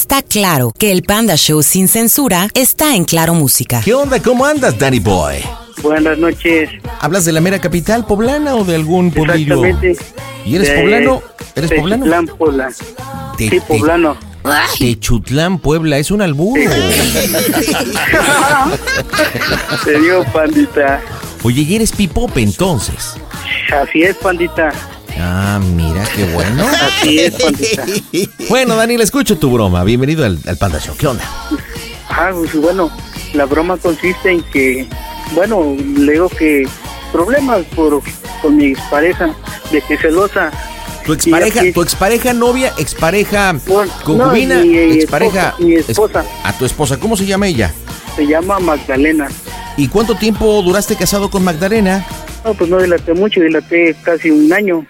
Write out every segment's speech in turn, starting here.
Está claro que el Panda Show sin censura está en Claro Música. ¿Qué onda? ¿Cómo andas, Danny Boy? Buenas noches. ¿Hablas de la mera capital poblana o de algún pueblillo? Exactamente. ¿Y eres De- poblano? ¿Eres de poblano? Chutlán, Puebla. De- Sí, de- poblano. Techutlán, Puebla, es un albur. Te digo, pandita. Oye, ¿y eres pipope entonces? Así es, pandita. Ah, mira, qué bueno. Así es, pandita. Bueno, Daniel, escucho tu broma. Bienvenido al, al Panda Show. ¿Qué onda? Ajá, pues bueno, la broma consiste en que, bueno, le digo que problemas por con mi expareja, de que celosa. Tu expareja, tu expareja novia, expareja Bueno, concubina, no, mi, eh, expareja. esposa, mi esposa. es- A tu esposa, ¿cómo se llama ella? Se llama Magdalena. ¿Y cuánto tiempo duraste casado con Magdalena? No, pues no dilaté mucho, dilaté casi un año.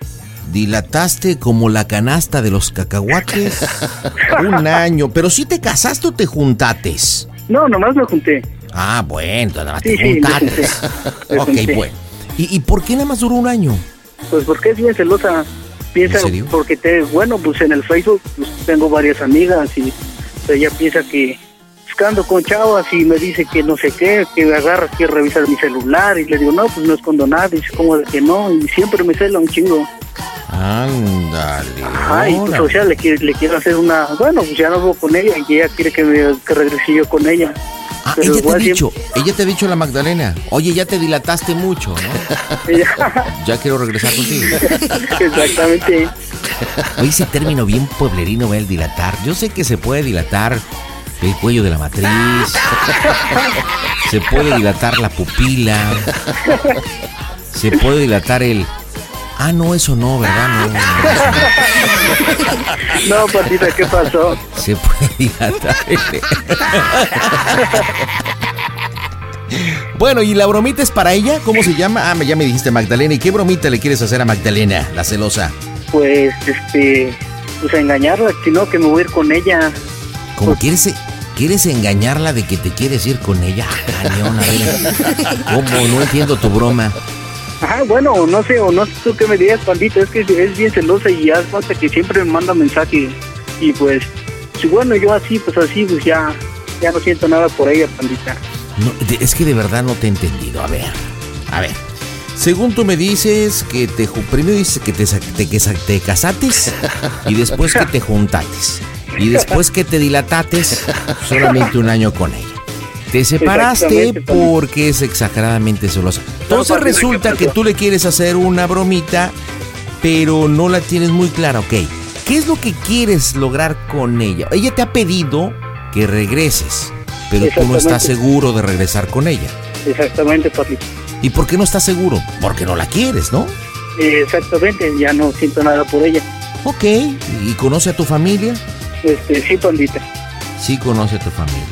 Dilataste como la canasta de los cacahuates. Un año. Pero si te casaste o te juntates. No, nomás me junté. Ah, bueno, nada más Sí, te sí. Me ok, junté. bueno. ¿Y, ¿Y por qué nada más duró un año? Pues porque es bien celosa. Piensa, ¿En serio? porque te, bueno, pues en el Facebook pues, tengo varias amigas y ella piensa que pues, que ando con chavas y me dice que no sé qué, que me agarra, que revisar mi celular y le digo, no, pues no escondo nada, dice como de que no, y siempre me cela un chingo. Ándale. Ajá, y pues o sea, le, quiero- le quiero hacer una, bueno, pues ya no vivo con ella y ella quiere que, me, que regrese yo con ella. Ah, Pero ella te ha dicho, ella te ha dicho la Magdalena, oye, ya te dilataste mucho, ¿no? Ya quiero regresar contigo. exactamente. Oye, ese término bien pueblerino, ¿ve? el dilatar. Yo sé que se puede dilatar el cuello de la matriz, se puede dilatar la pupila, se puede dilatar el... Ah, no, eso no, ¿verdad? No, no, No, patita, ¿qué pasó? Se puede dilatar el... Bueno, ¿y la bromita es para ella? ¿Cómo se llama? Ah, ya me dijiste Magdalena. ¿Y qué bromita le quieres hacer a Magdalena, la celosa? Pues, este, pues a engañarla, si no, que me voy a ir con ella. Como quieres, quieres engañarla de que te quieres ir con ella. Ah, Cañón, a ver. ¿Cómo? No entiendo tu broma. Ajá, bueno, no sé, o no sé tú qué me digas, pandita, es que es bien celosa y ya cuenta que siempre me manda mensaje y pues, si bueno, yo así, pues así, pues ya, ya no siento nada por ella, pandita. No, es que de verdad no te he entendido. A ver, a ver. Según tú me dices que te primero dices que te, te, que te casates y después que te juntates y después que te dilatates solamente un año con ella. Te separaste porque es exageradamente celosa. Entonces resulta ¿qué que tú le quieres hacer una bromita, pero no la tienes muy clara, ok. ¿Qué es lo que quieres lograr con ella? Ella te ha pedido que regreses, pero tú no estás seguro de regresar con ella. Exactamente, pandita. ¿Y por qué no estás seguro? Porque no la quieres, ¿no? Exactamente, ya no siento nada por ella. Ok. ¿Y conoce a tu familia? Este, sí, pandita. Sí, conoce a tu familia.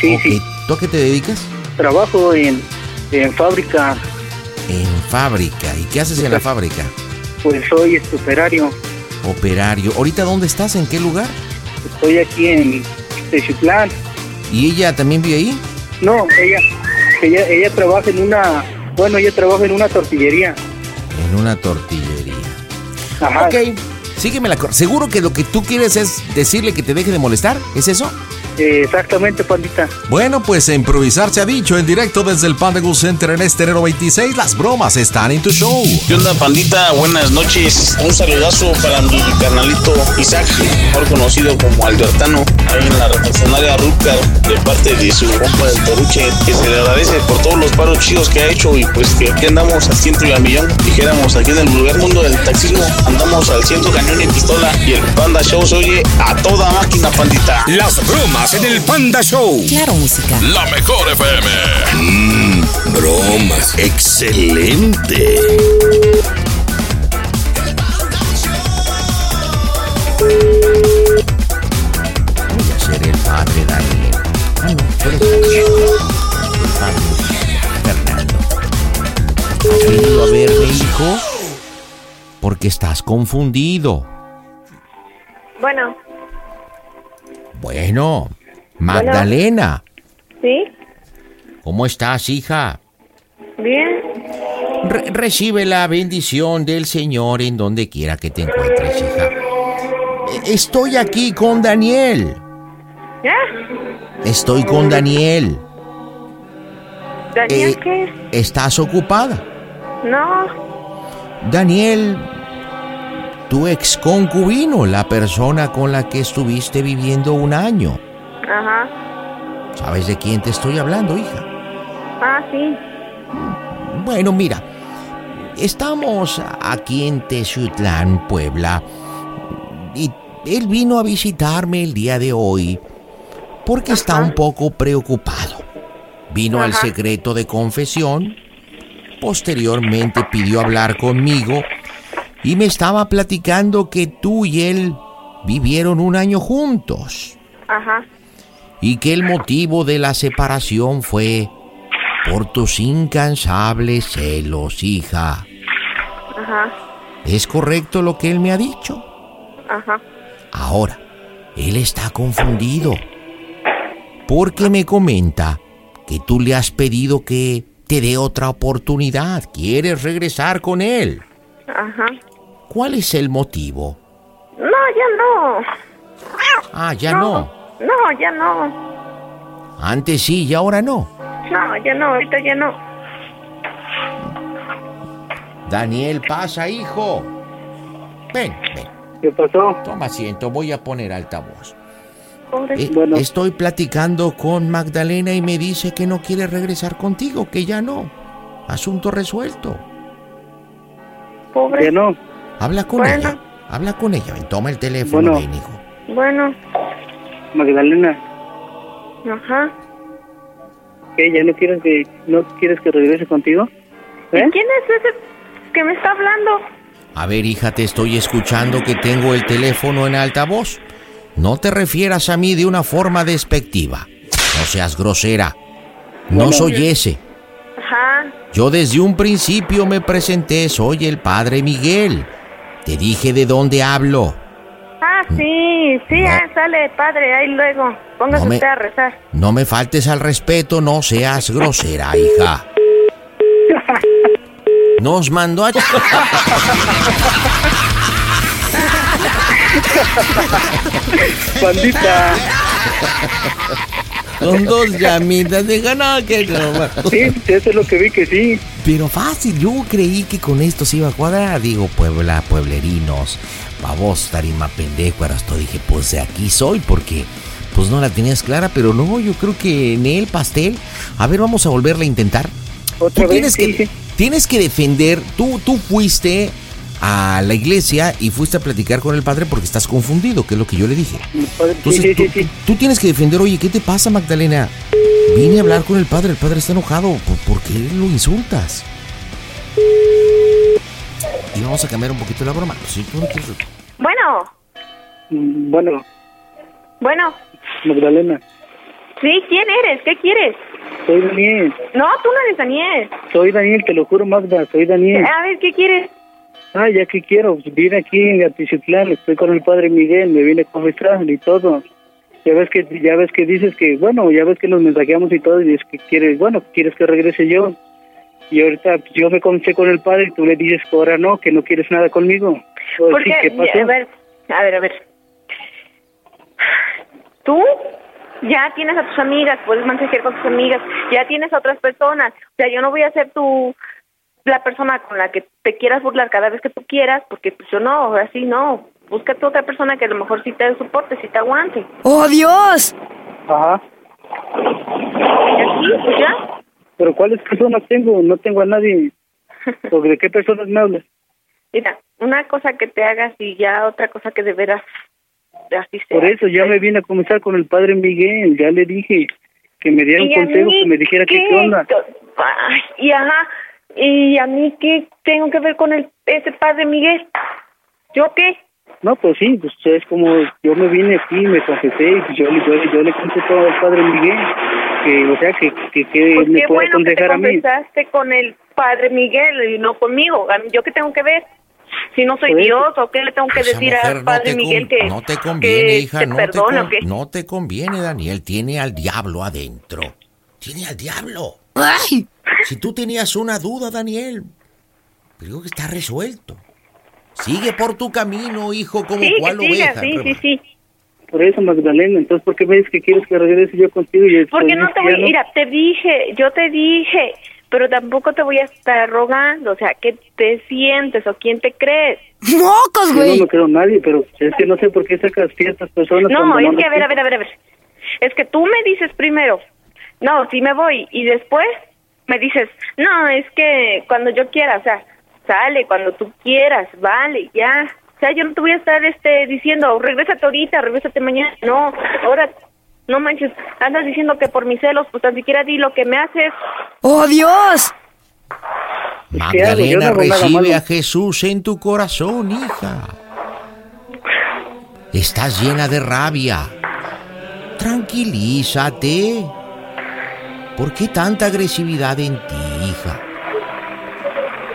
Sí, Ok. sí. ¿Tú a qué te dedicas? Trabajo en, en fábrica, En fábrica. ¿Y qué haces en la fábrica? pues soy este, operario. Operario. ¿Ahorita dónde estás? ¿En qué lugar? Estoy aquí en Techitlán. ¿Y ella también vive ahí? No, ella, ella, ella trabaja en una, bueno, ella trabaja en una tortillería. En una tortillería. Ajá. Ok. Sígueme la ¿Seguro que lo que tú quieres es decirle que te deje de molestar? ¿Es eso? Exactamente, pandita. Bueno, pues improvisar se ha dicho en directo desde el Panda Goose Center en este enero 26. Las bromas están en tu show. ¿Qué onda, pandita? Buenas noches. Un saludazo para mi carnalito Isaac, mejor conocido como Albertano, ahí en la refaccionaria Rutger, de parte de su compa del Toruche, que se le agradece por todos los paros chidos que ha hecho y pues que aquí andamos al ciento y al millón. Dijéramos aquí en el lugar mundo del taxismo, andamos al ciento cañón y pistola y el Panda Show se oye a toda máquina, pandita. Las bromas en el Panda Show. Claro Música. La mejor FM. Mmm, bromas. Excelente. Voy a ser el padre Daniel. Ah, no, tú eres el padre Fernando. ¿Has venido a verme, hijo? Porque estás confundido. Bueno, Bueno, Magdalena, ¿sí? ¿cómo estás, hija? Bien. Re- recibe la bendición del Señor en donde quiera que te encuentres, hija. E- Estoy aquí con Daniel. ¿Ya? Estoy con Daniel. ¿Daniel Eh, qué? ¿Estás ocupada? No. Daniel, tu ex concubino, la persona con la que estuviste viviendo un año. Ajá. ¿Sabes de quién te estoy hablando, hija? Ah, sí. Bueno, mira, estamos aquí en Teciutlán, Puebla, y él vino a visitarme el día de hoy porque está un poco preocupado. Vino al secreto de confesión, posteriormente pidió hablar conmigo y me estaba platicando que tú y él vivieron un año juntos Ajá. y que el motivo de la separación fue por tus incansables celos, hija. Ajá. ¿Es correcto lo que él me ha dicho? Ajá. Ahora, él está confundido. Porque me comenta que tú le has pedido que te dé otra oportunidad. ¿Quieres regresar con él? Ajá. ¿Cuál es el motivo? No, ya no. Ah, ya no. No, ya no. Antes sí y ahora no. No, ya no, ahorita ya no. Daniel, pasa, hijo. Ven, ven. ¿Qué pasó? Toma asiento, voy a poner altavoz. Pobre. Eh, Bueno. Estoy platicando con Magdalena y me dice que no quiere regresar contigo, que ya no. Asunto resuelto. Pobre. No. Habla con Bueno. ella. Habla con ella. Ven, toma el teléfono, Bueno. ven, hijo. Bueno. Magdalena, Ajá. ¿qué? ¿Ya no quieres que, no quieres que regrese contigo? ¿Y ¿Eh? quién es ese que me está hablando? A ver, hija, te estoy escuchando que tengo el teléfono en altavoz. No te refieras a mí de una forma despectiva. No seas grosera. No soy ese. Ajá. Yo desde un principio me presenté, soy el padre Miguel. Te dije de dónde hablo. Ah, sí, sí, No. ah, sale padre, ahí luego. Póngase No me- usted a rezar. No me faltes al respeto, no seas grosera, hija. Nos mandó a... Pandita. Con dos llamitas, dijo, no, que. Sí, eso es lo que vi que sí. Pero fácil, yo creí que con esto se iba a cuadrar. Digo, Puebla, pueblerinos, babos, tarima, pendejo. Ahora esto dije, pues de aquí soy, porque pues no la tenías clara, pero no, yo creo que en el pastel. A ver, vamos a volverla a intentar. Otra Tú vez, tienes sí, que, sí. tienes que defender, tú, tú fuiste a la iglesia y fuiste a platicar con el padre porque estás confundido, que es lo que yo le dije. Entonces, sí, sí, tú, sí, tienes que defender, oye, ¿qué te pasa, Magdalena? Vine a hablar con el padre, el padre está enojado, ¿por, por qué lo insultas? Y vamos a cambiar un poquito la broma. Si tú no quieres- Bueno, Mm, Bueno, bueno. Magdalena, Sí, ¿quién eres? ¿Qué quieres? soy Daniel. No, tú no eres Daniel. Soy Daniel, te lo juro, Magda, soy Daniel. A ver, ¿qué quieres? Ah, ya que quiero, pues, vine aquí en Atizitlán, estoy con el padre Miguel, me vine a confesar y todo. Ya ves que ya ves que dices que, bueno, ya ves que nos mensajeamos y todo, y dices que quieres, bueno, quieres que regrese yo. Y ahorita pues, yo me confesé con el padre y tú le dices que ahora no, que no quieres nada conmigo. Pues, Porque, sí, ¿qué a ver, a ver, a ver. Tú Ya tienes a tus amigas, puedes mensajear con tus amigas, ya tienes a otras personas. O sea, yo no voy a ser tu la persona con la que te quieras burlar cada vez que tú quieras, porque pues yo no, así no. Búscate otra persona que a lo mejor sí te soporte, sí te aguante. ¡Oh, Dios! Ajá. Y así, pues ya. Pero ¿cuáles personas tengo? No tengo a nadie. ¿Sobre de qué personas me hablas? Mira, una cosa que te hagas y ya otra cosa que de veras así sea. Por eso ya me vine a comenzar con el padre Miguel. Ya le dije que me diera un ¿Y a consejo, mí que me dijera que qué? qué onda. Ay, y ajá, y a mí qué tengo que ver con el ese padre Miguel? ¿Yo qué? No, pues sí, pues es como yo me vine aquí, me confesé y pues yo, le- yo, le- yo le conté todo al padre Miguel. Que, o sea, que, que, que Pues me qué puede bueno que te aconsejar a mí. confesaste con el padre Miguel y no conmigo. ¿Yo qué tengo que ver? Si no soy Por eso. Dios, ¿o qué le tengo que Esa decir mujer al no padre te Miguel que, no te conviene, que hija, te no te, o qué? no te conviene, Daniel. Tiene al diablo adentro. Tiene al diablo. ¡Ay! Si tú tenías una duda, Daniel, creo que está resuelto. Sigue por tu camino, hijo, como Sí, cual que siga, oveja. sí, sí, sí. Por eso, Magdalena, entonces, ¿por qué me dices que quieres que regrese yo contigo? Y Porque no te voy, no? mira, te dije, yo te dije, pero tampoco te voy a estar rogando, o sea, ¿qué te sientes o quién te crees? ¡Mocos, Yo no güey! me creo nadie, pero es que no sé por qué sacas ciertas personas. No, es no que, a ver, a ver, a ver, a ver, es que tú me dices primero, no, sí me voy, y después me dices, no, es que cuando yo quiera, o sea, sale cuando tú quieras, vale, ya. O sea, yo no te voy a estar este diciendo, regrésate ahorita, regrésate mañana. No, ahora, no manches, andas diciendo que por mis celos, pues tan siquiera di lo que me haces. ¡Oh, Dios! Magdalena, recibe a Jesús en tu corazón, hija. Estás llena de rabia. Tranquilízate. ¿Por qué tanta agresividad en ti, hija?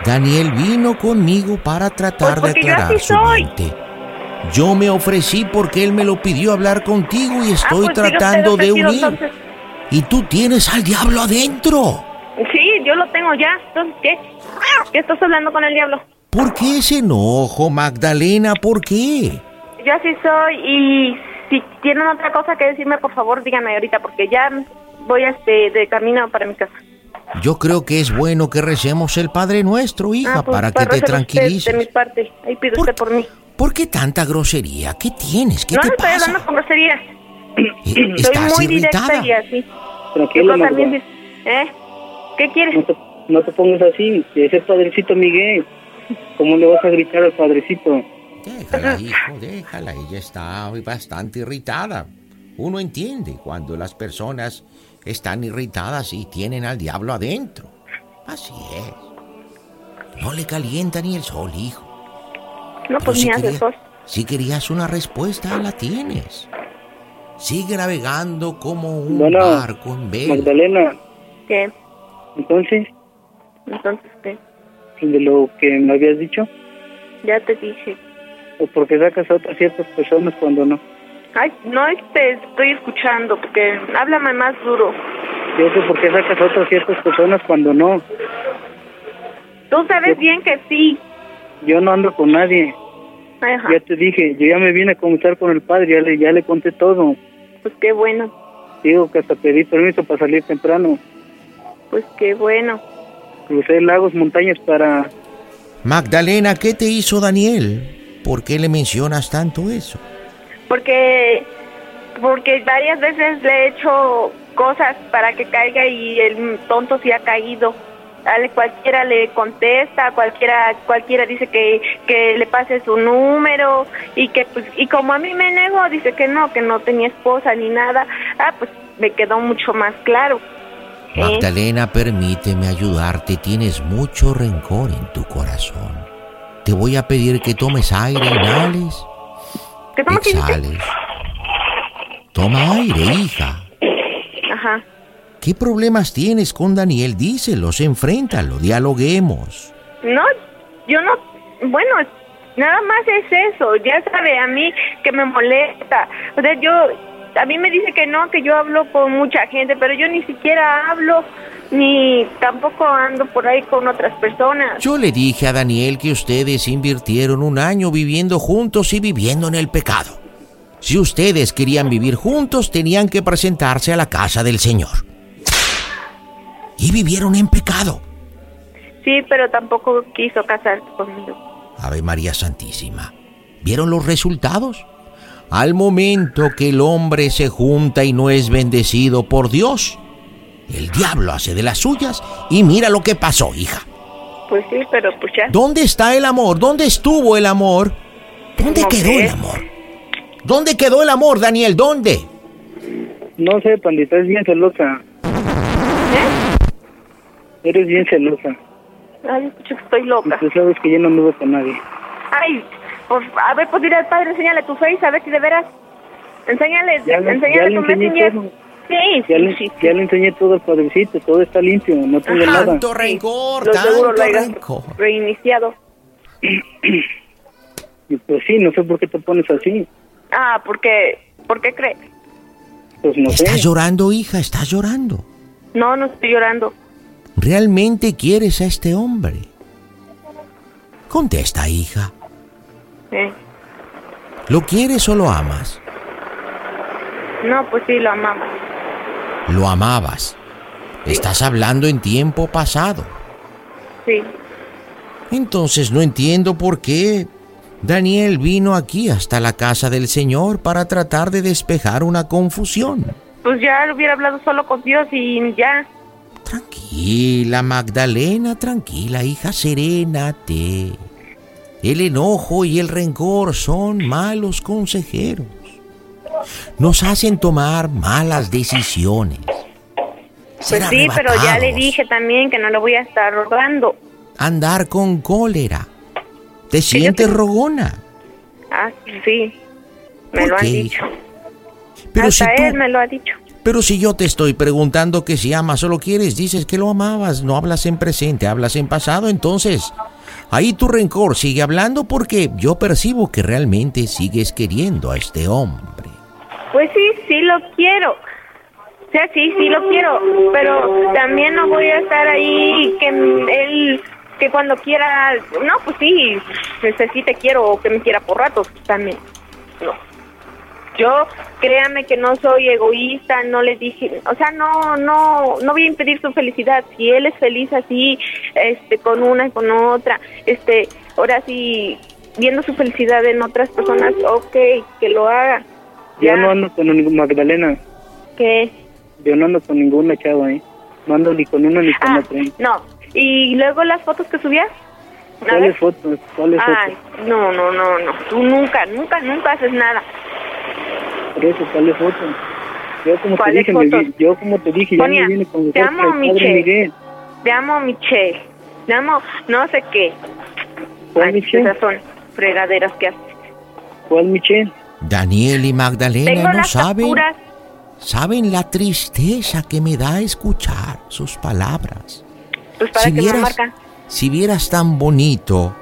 Daniel vino conmigo para tratar Pues de aclarar su soy. mente. Yo me ofrecí porque él me lo pidió hablar contigo y estoy Ah, pues, sígase tratando de unir. entonces. Y tú tienes al diablo adentro. Sí, yo lo tengo ya. Entonces, ¿qué? ¿Qué estás hablando con el diablo? ¿Por qué ese enojo, Magdalena? ¿Por qué? Yo así soy y si tienen otra cosa que decirme, por favor, díganme ahorita porque ya voy este de camino para mi casa. Yo creo que es bueno que recemos el Padre Nuestro, hija, Ah, pues, para que te récelo usted tranquilices. De mi parte. Ahí pide ¿Por usted por mí. ¿Por qué tanta grosería? ¿Qué tienes? ¿Qué no, te no estoy pasa? hablando con grosería. Eh, Soy ¿Estás muy irritada? directa y así. Tranquila, Yo también ¿eh? ¿Qué quieres? No te, no te pongas así. Ese padrecito Miguel. ¿Cómo le vas a gritar al padrecito? Déjala, hijo, déjala. Ella está bastante irritada. Uno entiende cuando las personas están irritadas y tienen al diablo adentro. Así es. No le calienta ni el sol, hijo. No, Pero pues si ni quería- asesor. Si querías una respuesta, la tienes. Sigue navegando como un Bueno, barco en vela. Magdalena, ¿Qué? entonces, Entonces, ¿qué? de lo que me habías dicho, Ya te dije. o porque sacas a otras ciertas personas cuando no. Ay, no te estoy escuchando porque háblame más duro. Yo sé por qué sacas a otras ciertas personas cuando no. Tú sabes bien que sí. Yo no ando con nadie. Ajá. Ya te dije, yo ya me vine a comenzar con el padre, ya le, ya le conté todo. Pues qué bueno. Digo que hasta pedí permiso para salir temprano. Pues qué bueno. Crucé lagos, montañas para... Magdalena, ¿qué te hizo Daniel? ¿Por qué le mencionas tanto eso? Porque porque varias veces le he hecho cosas para que caiga y el tonto sí ha caído. A cualquiera le contesta, cualquiera cualquiera dice que, que le pase su número y que pues y como a mí me negó, dice que no, que no tenía esposa ni nada. Ah, pues me quedó mucho más claro. Magdalena, permíteme ayudarte. Tienes mucho rencor en tu corazón. Te voy a pedir que tomes aire, inhales, ¿Qué toma exhales. Toma aire, hija. Ajá. ¿Qué problemas tienes con Daniel? Díselos, enfréntalo, dialoguemos. No, yo no, bueno, nada más es eso, ya sabe, a mí que me molesta. O sea, yo, a mí me dice que no, que yo hablo con mucha gente, pero yo ni siquiera hablo, ni tampoco ando por ahí con otras personas. Yo le dije a Daniel que ustedes invirtieron un año viviendo juntos y viviendo en el pecado. Si ustedes querían vivir juntos, tenían que presentarse a la casa del Señor. Y vivieron en pecado. Sí, pero tampoco quiso casarse conmigo. Ave María Santísima. ¿Vieron los resultados? Al momento que el hombre se junta y no es bendecido por Dios, el diablo hace de las suyas y mira lo que pasó, hija. Pues sí, pero pues ya. ¿Dónde está el amor? ¿Dónde estuvo el amor? ¿Dónde No quedó sé. el amor? ¿Dónde quedó el amor, Daniel? ¿Dónde? No sé, pandita, es bien celosa. Eres bien celosa. Ay, escucho que estoy Y loca. tú sabes que yo no anduve con nadie. Ay, pues, a ver, pues dile al padre, enséñale tu face, a ver si de veras. Enséñale, Ya le- enséñale ya tu enseñé messenger. todo. Sí, Ya sí, le, sí. ya le enseñé todo al padrecito, todo está limpio, no tengo nada. Tanto rencor, Lo seguro tanto rencor. reiniciado. Y pues sí, no sé por qué te pones así. Ah, porque, ¿por qué crees? Pues no sé. Estás llorando, hija, estás llorando. No, no estoy llorando. ¿Realmente quieres a este hombre? Contesta, hija. ¿Lo quieres o lo amas? No, pues sí, lo amamos. Lo amabas. Estás hablando en tiempo pasado. Sí. Entonces no entiendo por qué Daniel vino aquí hasta la casa del Señor para tratar de despejar una confusión. Pues ya hubiera hablado solo con Dios y ya. Tranquila, Magdalena, tranquila, hija, serénate. El enojo y el rencor son malos consejeros. Nos hacen tomar malas decisiones. Pues sí, pero ya le dije también que no le voy a estar rogando. Andar con cólera. ¿Te sientes rogona? Ah, sí. Me ¿Por lo han qué, dicho. Pero si Hasta tú- él me lo ha dicho. Pero si yo te estoy preguntando que si amas o lo quieres, dices que lo amabas, no hablas en presente, hablas en pasado, entonces ahí tu rencor sigue hablando porque yo percibo que realmente sigues queriendo a este hombre. Pues sí, sí lo quiero. O sea, sí, sí lo quiero. Pero también no voy a estar ahí que él, que cuando quiera. No, pues sí, necesite quiero o que me quiera por ratos también. No. Yo, créame que no soy egoísta, no le dije, o sea, no, no, no voy a impedir su felicidad. Si él es feliz así, este, con una y con otra, este, ahora sí, viendo su felicidad en otras personas, ok, que lo haga. Yo no ando con ninguna Magdalena. ¿Qué? Yo no ando con ninguna chava, ¿eh? No ando ni con una ni con Ah, otra. no. ¿Y luego las fotos que subías? ¿Cuáles fotos? ¿Cuáles Ay, no, no, no, no. Tú nunca, nunca, nunca haces nada. Por eso, ¿cuáles fotos? Yo como te ¿Cuáles dije, me yo como te dije, ya Sonia, me vine con te amo, Michelle. Miguel. Te amo, Michelle. Te amo, no sé qué. ¿Cuál Ay, Michelle? esas son fregaderas que haces. ¿Cuál Michelle? Daniel y Magdalena Tengo no las saben, capturas. saben la tristeza que me da escuchar sus palabras. Pues para Si que me vieras- marcan. Si vieras tan bonito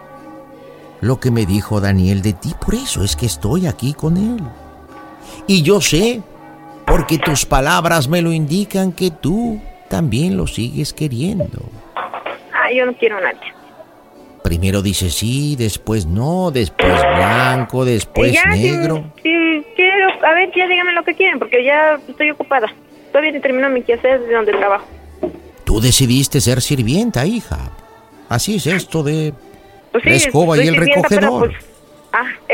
lo que me dijo Daniel de ti, por eso es que estoy aquí con él. Y yo sé, porque tus palabras me lo indican, que tú también lo sigues queriendo. Ay, yo no quiero a nadie. Primero dices sí, después no, después blanco, después ya, negro. Si, quiero, a ver, ya díganme lo que quieren, porque ya estoy ocupada. Todavía ni termino mi quehacer de donde trabajo. Tú decidiste ser sirvienta, hija. Así es esto de Pues sí, la escoba y el pero, recogedor. pues, ah,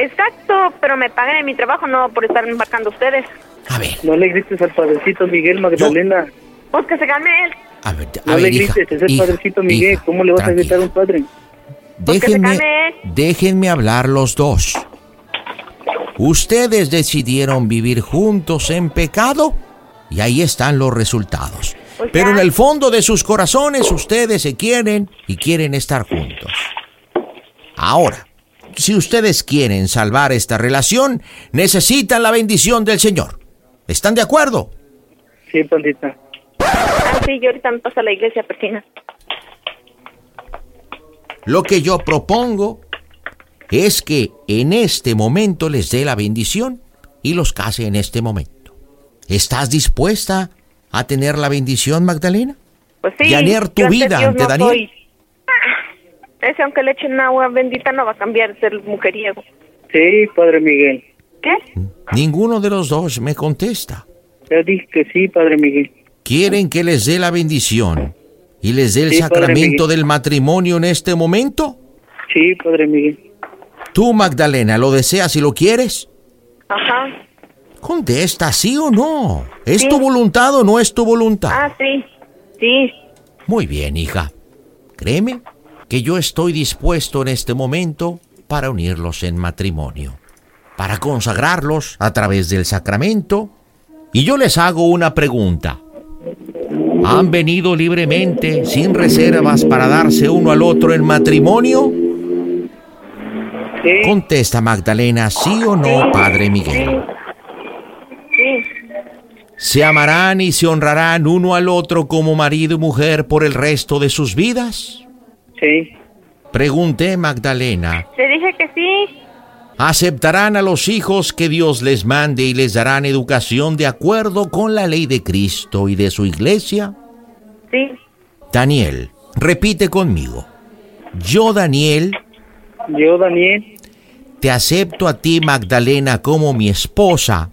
exacto, pero me pagan en mi trabajo, no por estar embarcando ustedes. No le grites al padrecito Miguel Magdalena. Pues que se calme él. A ver, a No le ver, hija, grites, es el hija, padrecito Miguel. hija, ¿Cómo le vas a gritar a un padre? Pues que se Déjenme, hablar los dos. Ustedes decidieron vivir juntos en pecado y ahí están los resultados. Pues Pero en el fondo de sus corazones ustedes se quieren y quieren estar juntos. Ahora, si ustedes quieren salvar esta relación, necesitan la bendición del Señor. ¿Están de acuerdo? Sí, pandita. Ah, sí, yo ahorita me paso a la iglesia persina. Lo que yo propongo es que en este momento les dé la bendición y los case en este momento. ¿Estás dispuesta a tener la bendición, Magdalena? Pues sí. Y anear tu vida ante no Daniel. soy. Ese, aunque le echen agua bendita, no va a cambiar de ser mujeriego. Sí, padre Miguel. ¿Qué? Ninguno de los dos me contesta. Ya dije que sí, Padre Miguel. ¿Quieren que les dé la bendición y les dé el Sí, sacramento del matrimonio en este momento? Sí, Padre Miguel. Tú, Magdalena, ¿lo deseas y lo quieres? Ajá. Contesta, ¿sí o no? ¿Es Sí. tu voluntad o no es tu voluntad? Ah, sí. Sí. Muy bien, hija. Créeme que yo estoy dispuesto en este momento para unirlos en matrimonio, para consagrarlos a través del sacramento. Y yo les hago una pregunta. ¿Han venido libremente, sin reservas, para darse uno al otro en matrimonio? Sí. Contesta Magdalena, sí o no, Padre Miguel. Sí. ¿Se amarán y se honrarán uno al otro como marido y mujer por el resto de sus vidas? Sí. Pregunté Magdalena. Te dije que sí. ¿Aceptarán a los hijos que Dios les mande y les darán educación de acuerdo con la ley de Cristo y de su iglesia? Sí. Daniel, repite conmigo. Yo, Daniel, Yo, Daniel, te acepto a ti, Magdalena, como mi esposa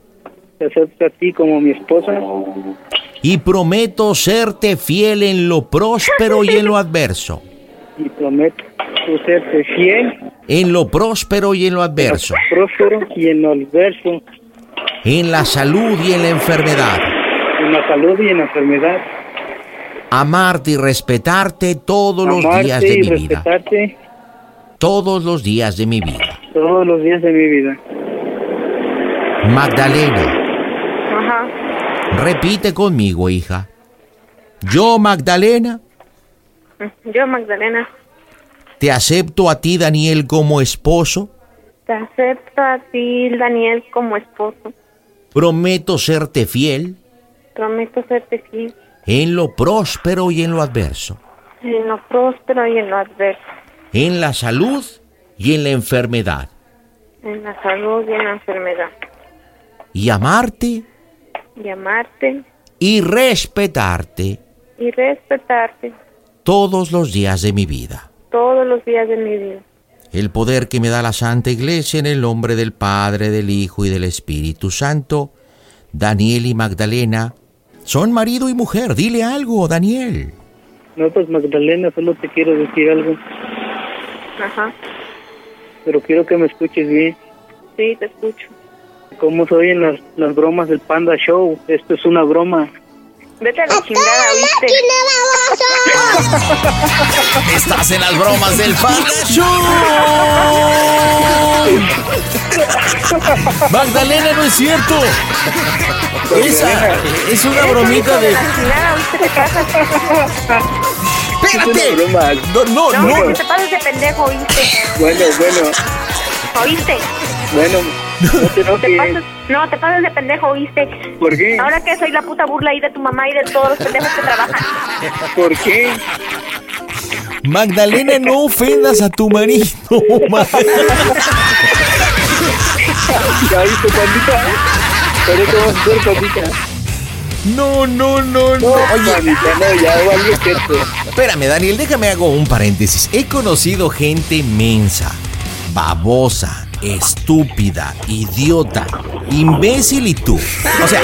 te acepto a ti como mi esposa y prometo serte fiel en lo próspero y en lo adverso. Y prometo serte fiel, En lo próspero y en lo adverso. próspero y en lo adverso, En la salud y en la enfermedad. en la salud y en la enfermedad. Amarte y respetarte todos los días de y mi vida. respetarte Todos los días de mi vida. todos los días de mi vida. Magdalena, Ajá. repite conmigo, hija. Yo, Magdalena, Yo, Magdalena, te acepto a ti, Daniel, como esposo. te acepto a ti, Daniel, como esposo. Prometo serte fiel Prometo serte fiel en lo próspero y en lo adverso. en lo próspero y en lo adverso. En la salud y en la enfermedad. En la salud y en la enfermedad. Y amarte Y amarte y respetarte y respetarte todos los días de mi vida. todos los días de mi vida. El poder que me da la Santa Iglesia en el nombre del Padre, del Hijo y del Espíritu Santo, Daniel y Magdalena son marido y mujer. Dile algo, Daniel. No, pues Magdalena, solo te quiero decir algo, Ajá. pero quiero que me escuches bien. Sí, te escucho. ¿Cómo se oyen las, las bromas del Panda Show? Esto es una broma. Vete a la chingada, ¿oíste? Estás en las bromas del Panda Magdalena, no es cierto. Esa es una bromita de. Vete a la chingada, ¿oíste? Te casas. ¡Espérate! No, no, No, no. te pases de pendejo, ¿oíste? Bueno, bueno, ¿Oíste? Bueno, no te Te enojes. pasas, no, te pases de pendejo, ¿oíste? ¿Por qué? Ahora que soy la puta burla ahí de tu mamá y de todos los pendejos que trabajan. ¿Por qué? Magdalena, no ofendas a tu marido. Ma- ¿Ya viste, Pandita? Pero ¿qué vamos a hacer, Pandita? No, no, no, no. No, Oye, Pandita, no, ya valió que esto. espérame, Daniel, déjame hago un paréntesis. He conocido gente mensa, babosa, estúpida, idiota, imbécil y tú. O sea,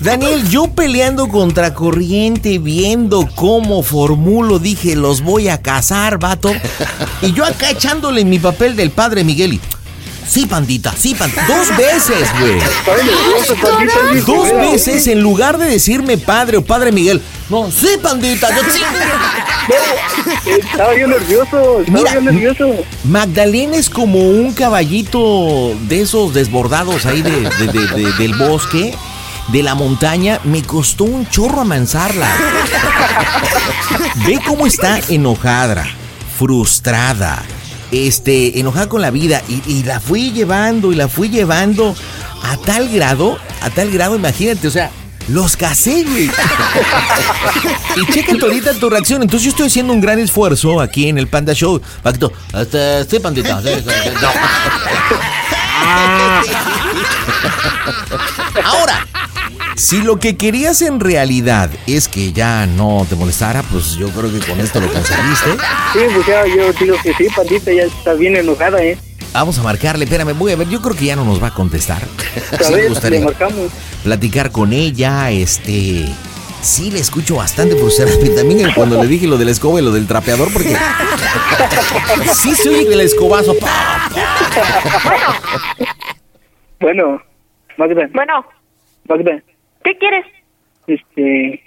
Daniel, yo peleando contra corriente, viendo cómo formulo, dije, los voy a casar, vato. Y yo acá echándole mi papel del padre Miguel y... Sí, pandita, sí, pandita. Dos veces, güey. Dos veces en lugar de decirme padre o padre Miguel. No, sí, pandita, yo sí. Estaba yo nervioso, estaba Mira, yo nervioso. Magdalena es como un caballito de esos desbordados ahí de, de- de- de- del bosque, de la montaña. Me costó un chorro amansarla. Ve cómo está enojada, frustrada, este, enojada con la vida. Y, y la fui llevando y la fui llevando a tal grado, a tal grado, imagínate, o sea. Los casé, güey. y checa ahorita tu reacción. Entonces yo estoy haciendo un gran esfuerzo aquí en el Panda Show. Tú, este, sí, pandita. no. Ahora, si lo que querías en realidad es que ya no te molestara, pues yo creo que con esto lo conseguiste. Sí, pues ya yo digo que sí, Pandita ya está bien enojada, ¿eh? Vamos a marcarle, espérame, voy a ver, yo creo que ya no nos va a contestar. A Sí ver, me gustaría le marcamos. platicar con ella, este... Sí, le escucho bastante frustrada. Y También cuando le dije lo del escoba y lo del trapeador, porque... Sí se oye el escobazo. Bueno, Magda, Bueno, Magda, ¿qué quieres? este,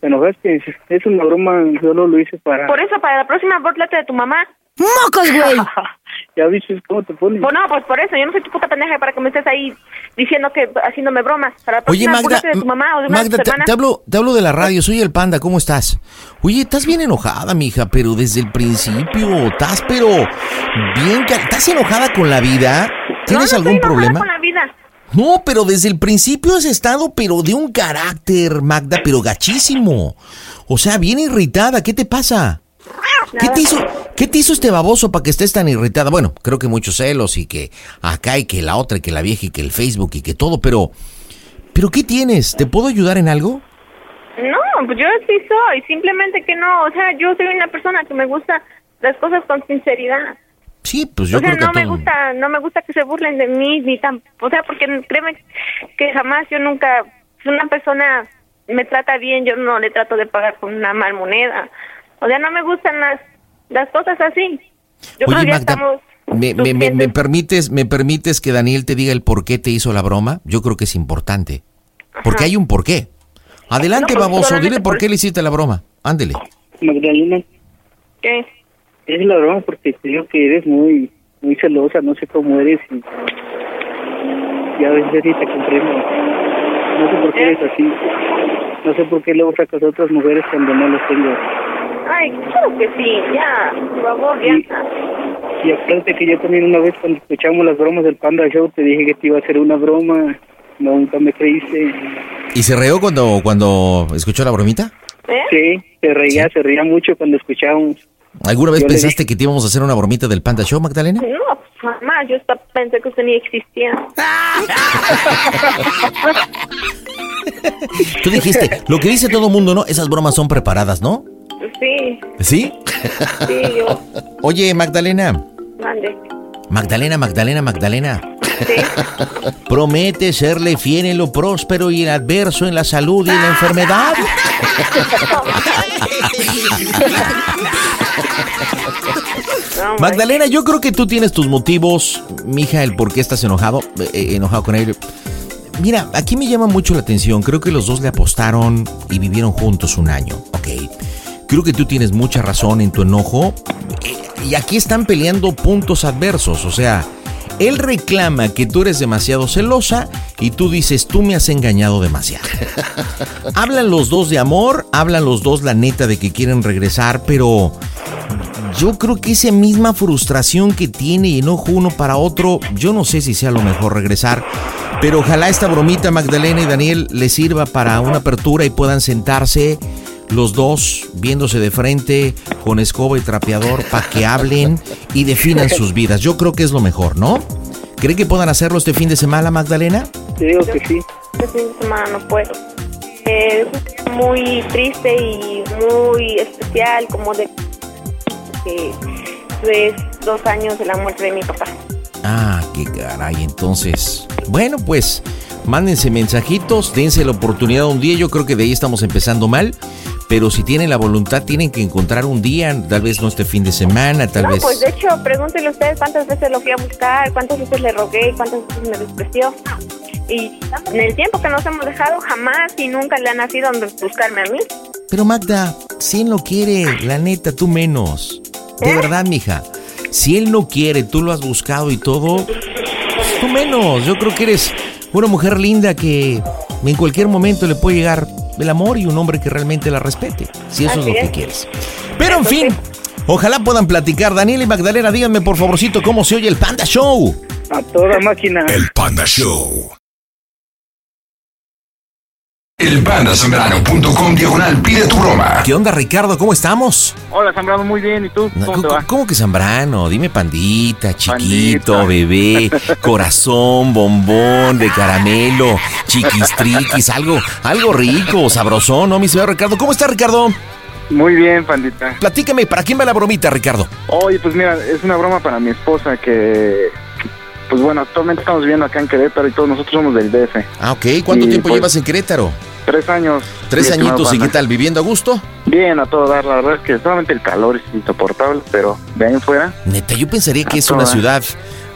te enojaste, es, una broma, solo lo hice para... Por eso, para la próxima burlate de tu mamá. ¡Mocos, güey! ya viste cómo te pones. Bueno, pues por eso, yo no soy tu puta pendeja para que me estés ahí diciendo que haciéndome bromas. Para la Oye, próxima Magda, de tu mamá o de Magda, te, hablo, te hablo de la radio, soy el panda, ¿cómo estás? Oye, estás bien enojada, mija, pero desde el principio, estás pero bien, ¿estás enojada con la vida? ¿Tienes no, no algún problema? con la vida. No, pero desde el principio has estado, pero de un carácter, Magda, pero gachísimo. O sea, bien irritada, ¿qué te pasa? ¿Qué te hizo, qué te hizo este baboso para que estés tan irritada? Bueno, creo que muchos celos y que acá y que la otra y que la vieja y que el Facebook y que todo, pero, pero ¿qué tienes? ¿Te puedo ayudar en algo? No, pues yo sí soy, simplemente que no, o sea, yo soy una persona que me gusta las cosas con sinceridad. Sí, pues yo o sea, creo que no a me todo- gusta, no me gusta que se burlen de mí ni tan, o sea, porque créeme que jamás yo nunca, si una persona me trata bien, yo no le trato de pagar con una mal moneda. O sea, no me gustan las las cosas así. Yo creo Oye, que ya Magda, estamos ¿me, me, me- me permites, ¿me permites que Daniel te diga el por qué te hizo la broma? Yo creo que es importante. Porque hay un por qué. Adelante, No, pues, baboso, dile por por- qué le hiciste la broma. Ándele. Magdalena, ¿Qué? Es la broma porque te digo que eres muy, muy celosa, no sé cómo eres y, y a veces ni te comprendo. No sé por qué eres así. No sé por qué luego sacas a otras mujeres cuando no las tengo. Ay, claro que sí, ya, por favor, ya. Y acuérdate que yo también una vez cuando escuchamos las bromas del Panda Show te dije que te iba a hacer una broma. Nunca me creíste. ¿Y se reó cuando, cuando escuchó la bromita? ¿Eh? Sí, se reía, se reía mucho cuando escuchábamos. ¿Alguna vez Yo pensaste que te íbamos a hacer una bromita del Panda Show, Magdalena? No, mamá, yo hasta pensé que usted ni existía. Tú dijiste, lo que dice todo mundo, ¿no? Esas bromas son preparadas, ¿no? Sí, ¿Sí? sí, yo, Oye, Magdalena. mande. Magdalena, Magdalena, Magdalena. Sí. Promete serle fiel en lo próspero y en adverso en la salud y en la enfermedad. No, Magdalena, yo creo que tú tienes tus motivos, mija, el por qué estás enojado, eh, enojado con él. Mira, aquí me llama mucho la atención. Creo que los dos le apostaron y vivieron juntos un año. Ok. Creo que tú tienes mucha razón en tu enojo. Eh, Y aquí están peleando puntos adversos. O sea, él reclama que tú eres demasiado celosa y tú dices, tú me has engañado demasiado. hablan los dos de amor, hablan los dos la neta de que quieren regresar, pero yo creo que esa misma frustración que tiene y enojo uno para otro, yo no sé si sea lo mejor regresar, pero ojalá esta bromita Magdalena y Daniel les sirva para una apertura y puedan sentarse los dos viéndose de frente con escoba y trapeador para que hablen y definan sus vidas. Yo creo que es lo mejor, ¿no? ¿Cree que puedan hacerlo este fin de semana, Magdalena? Te digo que sí. Este fin de semana no puedo. Eh, es muy triste y muy especial, como de que es dos años de la muerte de mi papá. Ah, qué caray, entonces. Bueno, pues mándense mensajitos, dense la oportunidad un día. Yo creo que de ahí estamos empezando mal. Pero si tienen la voluntad, tienen que encontrar un día, tal vez no este fin de semana, tal no, vez. pues de hecho, pregúntenle ustedes cuántas veces lo fui a buscar, cuántas veces le rogué, cuántas veces me despreció. Y en el tiempo que nos hemos dejado, jamás y nunca le ha nacido buscarme a mí. Pero Magda, si él no quiere, la neta, tú menos. De verdad, mija. Si él no quiere, tú lo has buscado y todo, tú menos. Yo creo que eres una mujer linda que en cualquier momento le puede llegar el amor y un hombre que realmente la respete. Si eso es lo que es. quieres. Pero en fin, ojalá puedan platicar. Daniel y Magdalena, díganme por favorcito cómo se oye el Panda Show. A toda máquina. El Panda Show. Elpandasambrano.com diagonal pide tu broma. ¿Qué onda, Ricardo? ¿Cómo estamos? Hola, Zambrano, muy bien. ¿Y tú? ¿Cómo te ¿Cómo, va? cómo que Zambrano? Dime pandita, chiquito, Pandita. bebé, corazón, bombón de caramelo, chiquistriquis, algo, algo rico, sabrosón, ¿no, mi señor Ricardo? ¿Cómo está, Ricardo? Muy bien, pandita. Platícame, ¿para quién va la bromita, Ricardo? Oye, pues mira, es una broma para mi esposa que, que, pues bueno, actualmente estamos viviendo acá en Querétaro y todos nosotros somos del DF. Ah, ok. ¿Cuánto Y, tiempo pues, llevas en Querétaro? Tres años. Tres añitos, ¿y qué tal? ¿Viviendo a gusto? Bien, a todo dar. La verdad es que solamente el calor es insoportable, pero de ahí en fuera. Neta, yo pensaría que es una ciudad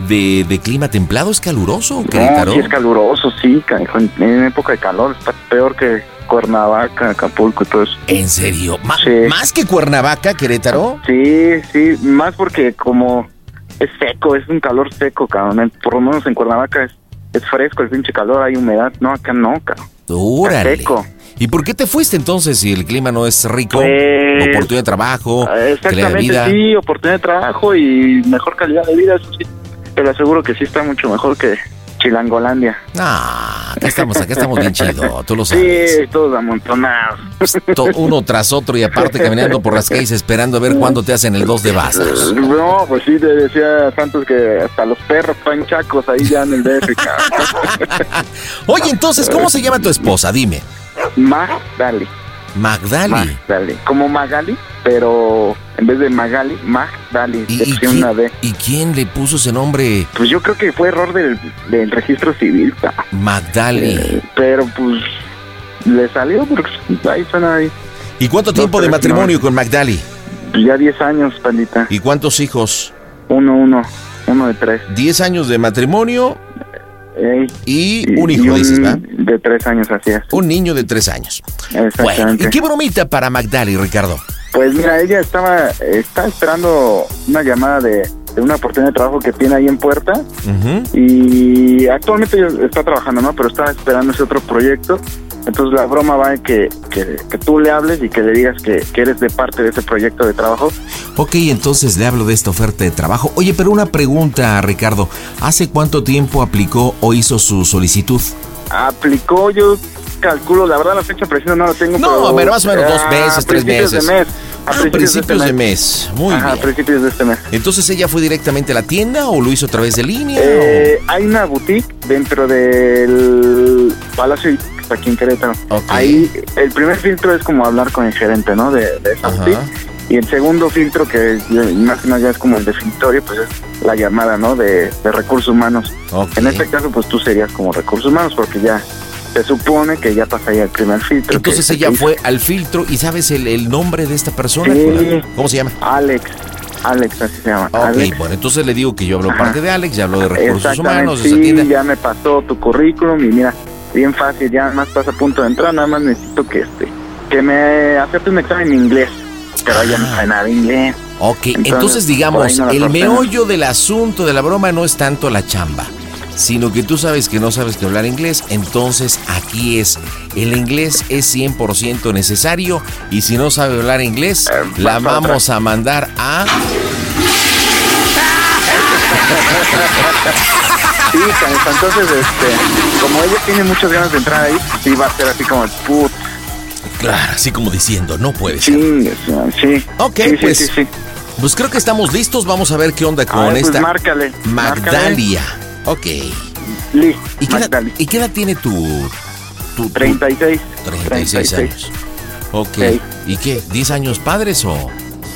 de, de clima templado, ¿es caluroso, No, Querétaro? sí es caluroso, sí. En, época de calor está peor que Cuernavaca, Acapulco y todo eso. ¿En serio? ¿Ma- Sí. ¿Más que Cuernavaca, Querétaro? Sí, sí, más porque como es seco, es un calor seco, cabrón. Por lo menos en Cuernavaca es, es fresco el pinche calor, hay humedad. No, acá no, cabrón. Órale. seco. ¿Y por qué te fuiste entonces si el clima no es rico? Pues- Oportunidad de trabajo, calidad de vida. sí, oportunidad de trabajo y mejor calidad de vida, eso sí. Te lo aseguro que sí está mucho mejor que Chilangolandia. Ah, acá estamos, acá estamos bien chido, tú lo sabes. Sí, todos amontonados. To- uno tras otro y aparte caminando por las calles esperando a ver cuándo te hacen el dos de vasos. No, pues sí, te decía Santos que hasta los perros están chacos ahí ya en el DF. Oye, entonces, ¿cómo se llama tu esposa? Dime. Magdali. Magdali. Magdali. Como Magali, pero en vez de Magali, Magdali. ¿Y, y una quién, D. y quién le puso ese nombre? Pues yo creo que fue error del, del registro civil. Magdali. Eh, pero pues le salió porque ahí suena ahí. ¿Y cuánto tiempo de matrimonio con Magdali? Pues ya 10 años, pandita. ¿Y cuántos hijos? Uno, uno. Uno de tres. 10 años de matrimonio Ey, y un hijo, dices. De tres años, así es. Un niño de tres años. Bueno, Exactamente. ¿y qué bromita para Magdali, Ricardo? Pues mira, ella estaba, está esperando una llamada de, de una oportunidad de trabajo que tiene ahí en puerta y actualmente ella está trabajando, ¿no? Pero está esperando ese otro proyecto. Entonces la broma va en que, que, que tú le hables y que le digas que, que eres de parte de ese proyecto de trabajo. Ok, entonces le hablo de esta oferta de trabajo. Oye, pero una pregunta, Ricardo. ¿Hace cuánto tiempo aplicó o hizo su solicitud? Aplicó, yo calculo, la verdad la fecha precisa no la tengo. No, pero más o menos dos a meses, tres principios meses. De mes, a Ah, principios de este mes. Muy Ajá, a bien. principios de este mes. Entonces ella fue directamente a la tienda o lo hizo a través de línea? Eh, hay una boutique dentro del Palacio Está aquí en Querétaro. Ok. Ahí el primer filtro es como hablar con el gerente, ¿no? De, de esa. Y el segundo filtro, que más que nada ya es como el definitorio, pues es la llamada, ¿no? De, de recursos humanos. o... ok. En este caso, pues tú serías como recursos humanos porque ya se supone que ya pasaría el primer filtro. Entonces que- ella que fue al filtro y ¿sabes el, el nombre de esta persona? Sí. ¿Cómo se llama? Alex. Alex, así se llama. Ok, Alex. bueno, entonces le digo que yo hablo Ajá. parte de Alex, ya hablo de recursos humanos, sí, ya me pasó tu currículum y mira, bien fácil, ya más estás a punto de entrar, nada más necesito que este, que me acepte un examen en inglés, pero ya no sabe nada de inglés. Ok, entonces, digamos, no la el meollo del asunto de la broma no es tanto la chamba, sino que tú sabes que no sabes que hablar inglés, entonces aquí es, el inglés es 100% necesario y si no sabe hablar inglés, la pasa otra. vamos a mandar a... Sí, canijo, entonces, este, como ella tiene muchas ganas de entrar ahí, sí va a ser así como, put, Claro, así como diciendo, no puede ser. man, sí. Ok, Sí, sí, pues, sí, sí. pues creo que estamos listos, vamos a ver qué onda con ver, pues esta márcale. Magdalia. Ok. Lee, ¿Y qué, edad, Magdali. y qué edad tiene tu... tu, tu- 36. 36 años. Ok. Sí. ¿Y qué? ¿10 años padres o...?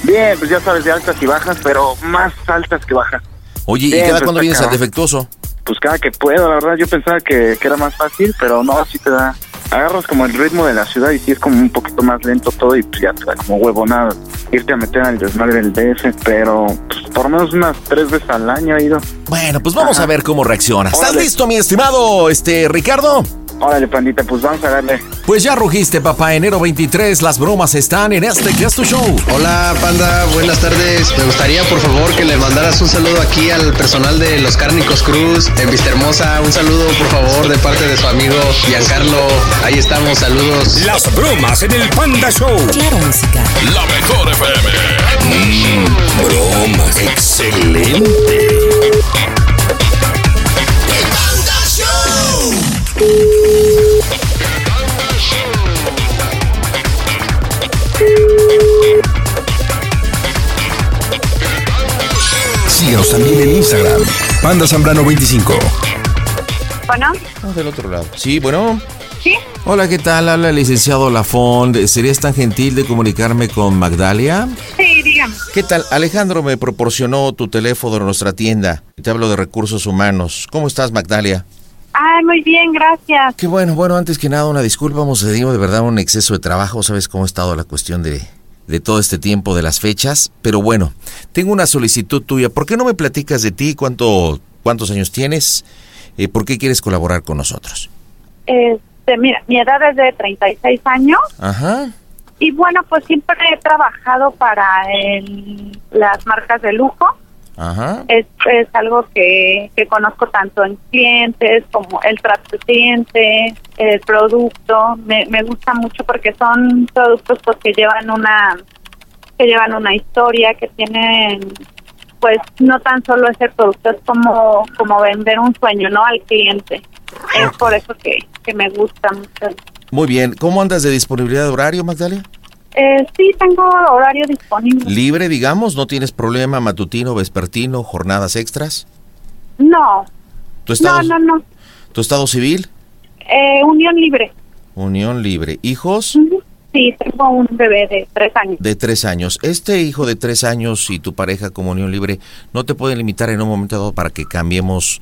Bien, pues ya sabes, de altas y bajas, pero más altas que bajas. Oye, ¿y Bien, cada pues, cuándo vienes al cabrón. defectuoso? Pues cada que puedo, la verdad, yo pensaba que, que era más fácil, pero no, así te da. Agarras como el ritmo de la ciudad y sí es como un poquito más lento todo y pues ya te da como huevonada irte a meter al desmadre del DF, pero pues, por lo menos unas tres veces al año he ido. Bueno, pues vamos Ajá. a ver cómo reacciona. ¿Estás Órale. listo, mi estimado este Ricardo? Órale, pandita, pues vamos a darle. Pues ya rugiste, papá. Enero 23, las bromas están en este que es tu show. Hola Panda, buenas tardes. Me gustaría por favor que le mandaras un saludo aquí al personal de Los Cárnicos Cruz en Vista Hermosa. Un saludo por favor de parte de su amigo Giancarlo. Ahí estamos, saludos. Las bromas en el Panda Show. Claro Música. La mejor FM. Mmm, bromas. Excelente. Síguenos también en Instagram. Panda Zambrano 25. Bueno, del otro lado. Sí, bueno. ¿Sí? Hola, ¿qué tal? Habla el licenciado Lafond. ¿Serías tan gentil de comunicarme con Magdalia? Sí, dígame. ¿Qué tal? Alejandro me proporcionó tu teléfono de nuestra tienda. Te hablo de recursos humanos. ¿Cómo estás, Magdalia? Ay, muy bien, gracias. Qué bueno, bueno, antes que nada una disculpa, hemos tenido de verdad un exceso de trabajo, sabes cómo ha estado la cuestión de, de todo este tiempo de las fechas, pero bueno, tengo una solicitud tuya, ¿por qué no me platicas de ti? ¿Cuánto, ¿Cuántos años tienes? Eh, ¿Por qué quieres colaborar con nosotros? Este, mira, mi edad es de 36 años Ajá. y bueno, pues siempre he trabajado para el- las marcas de lujo. Ajá. Es, es algo que, que conozco tanto en clientes como el trato del cliente, el producto. Me, me gusta mucho porque son productos pues, que llevan una que llevan una historia, que tienen pues no tan solo ese producto, es como, como vender un sueño, ¿no? Al cliente. Es por eso que, que me gusta mucho. Muy bien, ¿cómo andas de disponibilidad de horario, Magdalia? Eh, sí, tengo horario disponible. Libre, digamos, no tienes problema matutino, vespertino, jornadas extras. No, ¿Tu estado, no, no, no. ¿Tu estado civil? Eh, unión libre. Unión libre. ¿Hijos? Sí, tengo un bebé de tres años. De tres años. Este hijo de tres años y tu pareja como unión libre no te pueden limitar en un momento dado para que cambiemos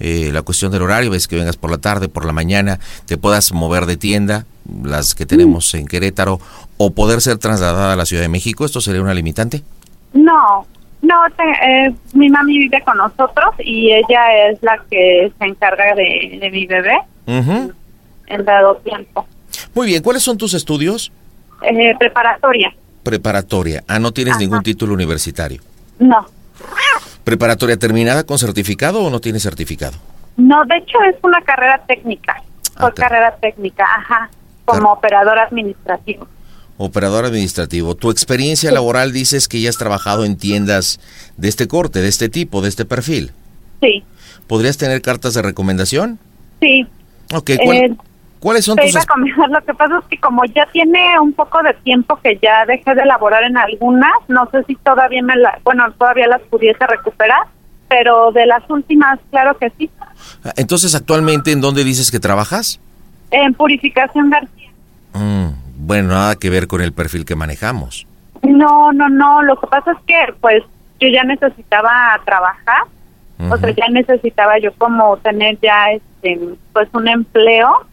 eh, la cuestión del horario. Ves que vengas por la tarde, por la mañana, te puedas mover de tienda, las que tenemos en Querétaro, o poder ser trasladada a la Ciudad de México. ¿Esto sería una limitante? No, no, te- eh, mi mami vive con nosotros y ella es la que se encarga de, de mi bebé Ujú. en dado tiempo. Muy bien, ¿cuáles son tus estudios? Eh, preparatoria, Preparatoria. Ah, no tienes ningún título universitario. no. ¿Preparatoria terminada con certificado o no tienes certificado? No, de hecho es una carrera técnica, Ah, te- carrera técnica, ajá, como operador administrativo. Operador administrativo. Tu experiencia laboral dices que ya has trabajado en tiendas de este corte, de este tipo, de este perfil. Sí, ¿Podrías tener cartas de recomendación? sí. Ok, ¿cuál- Eh, ¿cuáles son Te tus... iba a comentar, lo que pasa es que como ya tiene un poco de tiempo que ya dejé de elaborar en algunas, no sé si todavía me la, bueno, todavía las pudiese recuperar, pero de las últimas, claro que sí. Entonces, actualmente, ¿en dónde dices que trabajas? En Purificación García. Mm, bueno, nada que ver con el perfil que manejamos. No, no, no, lo que pasa es que pues yo ya necesitaba trabajar, o sea, ya necesitaba yo como tener ya este pues un empleo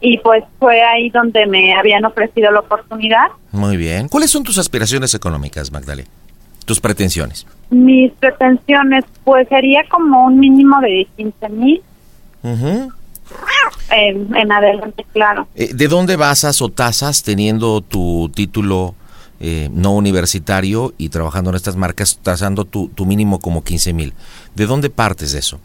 y pues fue ahí donde me habían ofrecido la oportunidad. Muy bien. ¿Cuáles son tus aspiraciones económicas, Magdalena? Tus pretensiones. Mis pretensiones, pues sería como un mínimo de 15 mil Ujú. en, en adelante, claro. Eh, ¿De dónde basas o tasas teniendo tu título eh, no universitario y trabajando en estas marcas, tasando tu, tu mínimo como 15 mil? ¿De dónde partes de eso?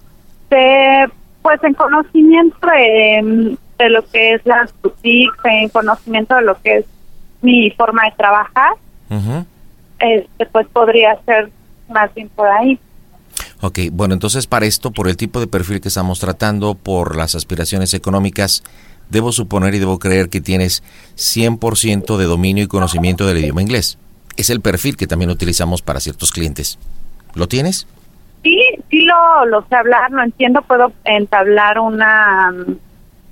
De, pues en conocimiento de, de lo que es las boutiques, en conocimiento de lo que es mi forma de trabajar, Ujú. este, pues podría ser más bien por ahí. Ok, bueno, entonces para esto, por el tipo de perfil que estamos tratando, por las aspiraciones económicas, debo suponer y debo creer que tienes 100% de dominio y conocimiento del idioma inglés. Es el perfil que también utilizamos para ciertos clientes. ¿Lo tienes? Sí, sí lo, lo sé hablar, lo entiendo, puedo entablar una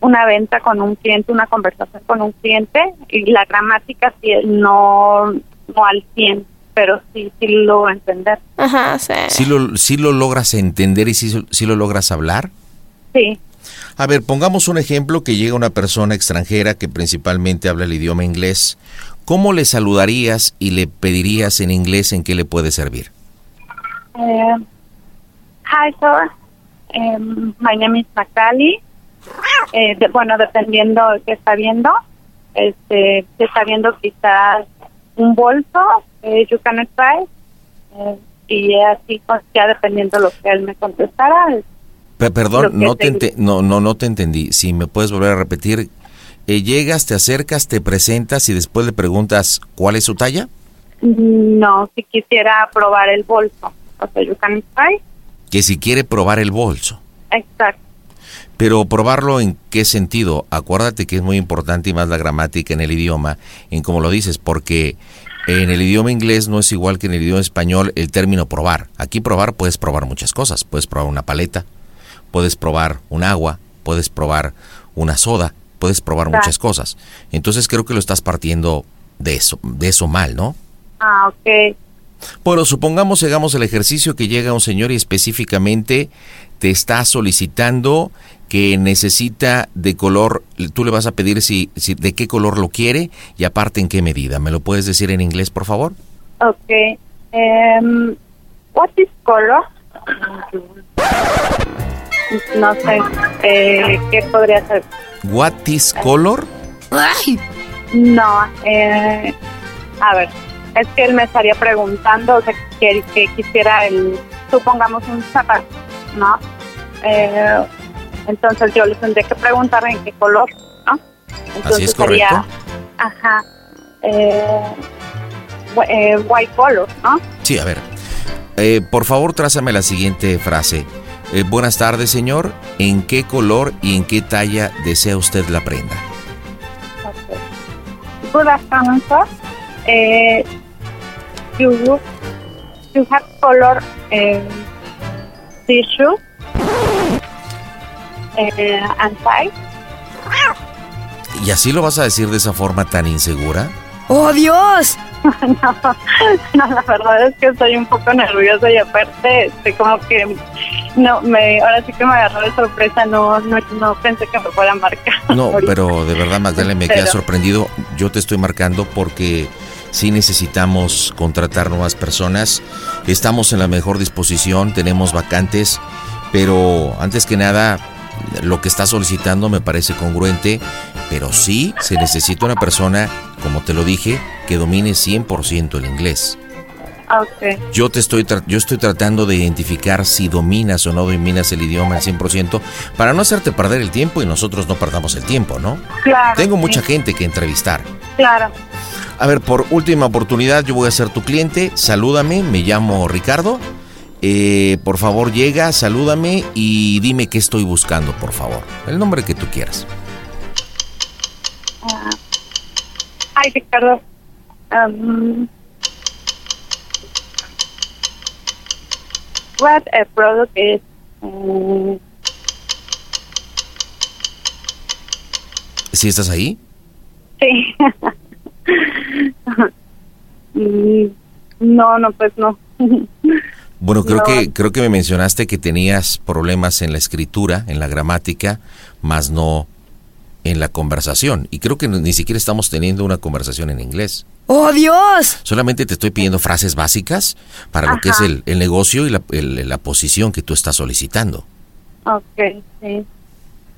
una venta con un cliente, una conversación con un cliente y la gramática sí no no al 100, pero sí sí lo entender. Ajá, sí. ¿Sí lo, sí lo logras entender y sí, sí lo logras hablar? Sí. A ver, pongamos un ejemplo que llega una persona extranjera que principalmente habla el idioma inglés. ¿Cómo le saludarías y le pedirías en inglés en qué le puede servir? Eh, hi, sir. Um, my name is Macaulay. Eh, de- bueno, dependiendo de qué está viendo, este, si está viendo quizás un bolso, eh, you can try. Eh, y así, pues, ya dependiendo lo que él me contestara. perdón, no te- no, no, no te entendí. Si me puedes volver a repetir. Eh, llegas, te acercas, te presentas y después le preguntas cuál es su talla. No, si quisiera probar el bolso, o sea, you can try. Que si quiere probar el bolso. Exacto. Pero probarlo en qué sentido? Acuérdate que es muy importante y más la gramática en el idioma, en cómo lo dices, porque en el idioma inglés no es igual que en el idioma español el término probar. Aquí probar puedes probar muchas cosas. Puedes probar una paleta, puedes probar un agua, puedes probar una soda. puedes probar Claro. muchas cosas. Entonces creo que lo estás partiendo de eso, de eso mal, ¿no? Ah, ok. Bueno, supongamos hagamos el ejercicio que llega un señor y específicamente te está solicitando que necesita de color, tú le vas a pedir si, si de qué color lo quiere y aparte en qué medida. ¿Me lo puedes decir en inglés, por favor? Ok. Um, what is color? No sé. Eh, ¿Qué podría ser? What is color? No. Eh, a ver. Es que él me estaría preguntando, o sea, que, que quisiera el, supongamos un zapato, ¿no? Eh, entonces yo le tendría que preguntar en qué color, ¿no? Entonces es correcto. sería, ajá, eh, eh, white color, ¿no? Sí, a ver. Eh, por favor, trázame la siguiente frase. Eh, buenas tardes, señor. ¿En qué color y en qué talla desea usted la prenda? Good afternoon, sir. Eh, you, you have color tissue eh, and. ¿Y así lo vas a decir de esa forma tan insegura? ¡Oh, Dios! no, no, la verdad es que estoy un poco nerviosa y aparte, este, como que no, me, ahora sí que me agarró de sorpresa, no, no, no pensé que me fuera a marcar. No, ahorita. pero de verdad, Magdalena, me queda Pero- sorprendido. Yo te estoy marcando porque sí necesitamos contratar nuevas personas. Estamos en la mejor disposición, tenemos vacantes, pero antes que nada, lo que está solicitando me parece congruente, pero sí se necesita una persona, como te lo dije, que domine 100% el inglés. Ok. Yo te estoy tra- yo estoy tratando de identificar si dominas o no dominas el idioma al 100% para no hacerte perder el tiempo y nosotros no perdamos el tiempo, ¿no? Claro. Tengo sí, mucha gente que entrevistar. Claro. A ver, por última oportunidad, yo voy a ser tu cliente. Salúdame, me llamo Ricardo. Eh, por favor, llega, salúdame y dime qué estoy buscando, por favor. El nombre que tú quieras. Ah, Ay, Ricardo. Um, what a product is. um, ¿Sí estás ahí? sí. Mm, no, no, pues no. Bueno, creo No. que creo que me mencionaste que tenías problemas en la escritura, en la gramática, más no en la conversación. Y creo que ni siquiera estamos teniendo una conversación en inglés. ¡Oh, Dios! Solamente te estoy pidiendo frases básicas para lo que es el, el negocio y la, el- la posición que tú estás solicitando. Ok, sí.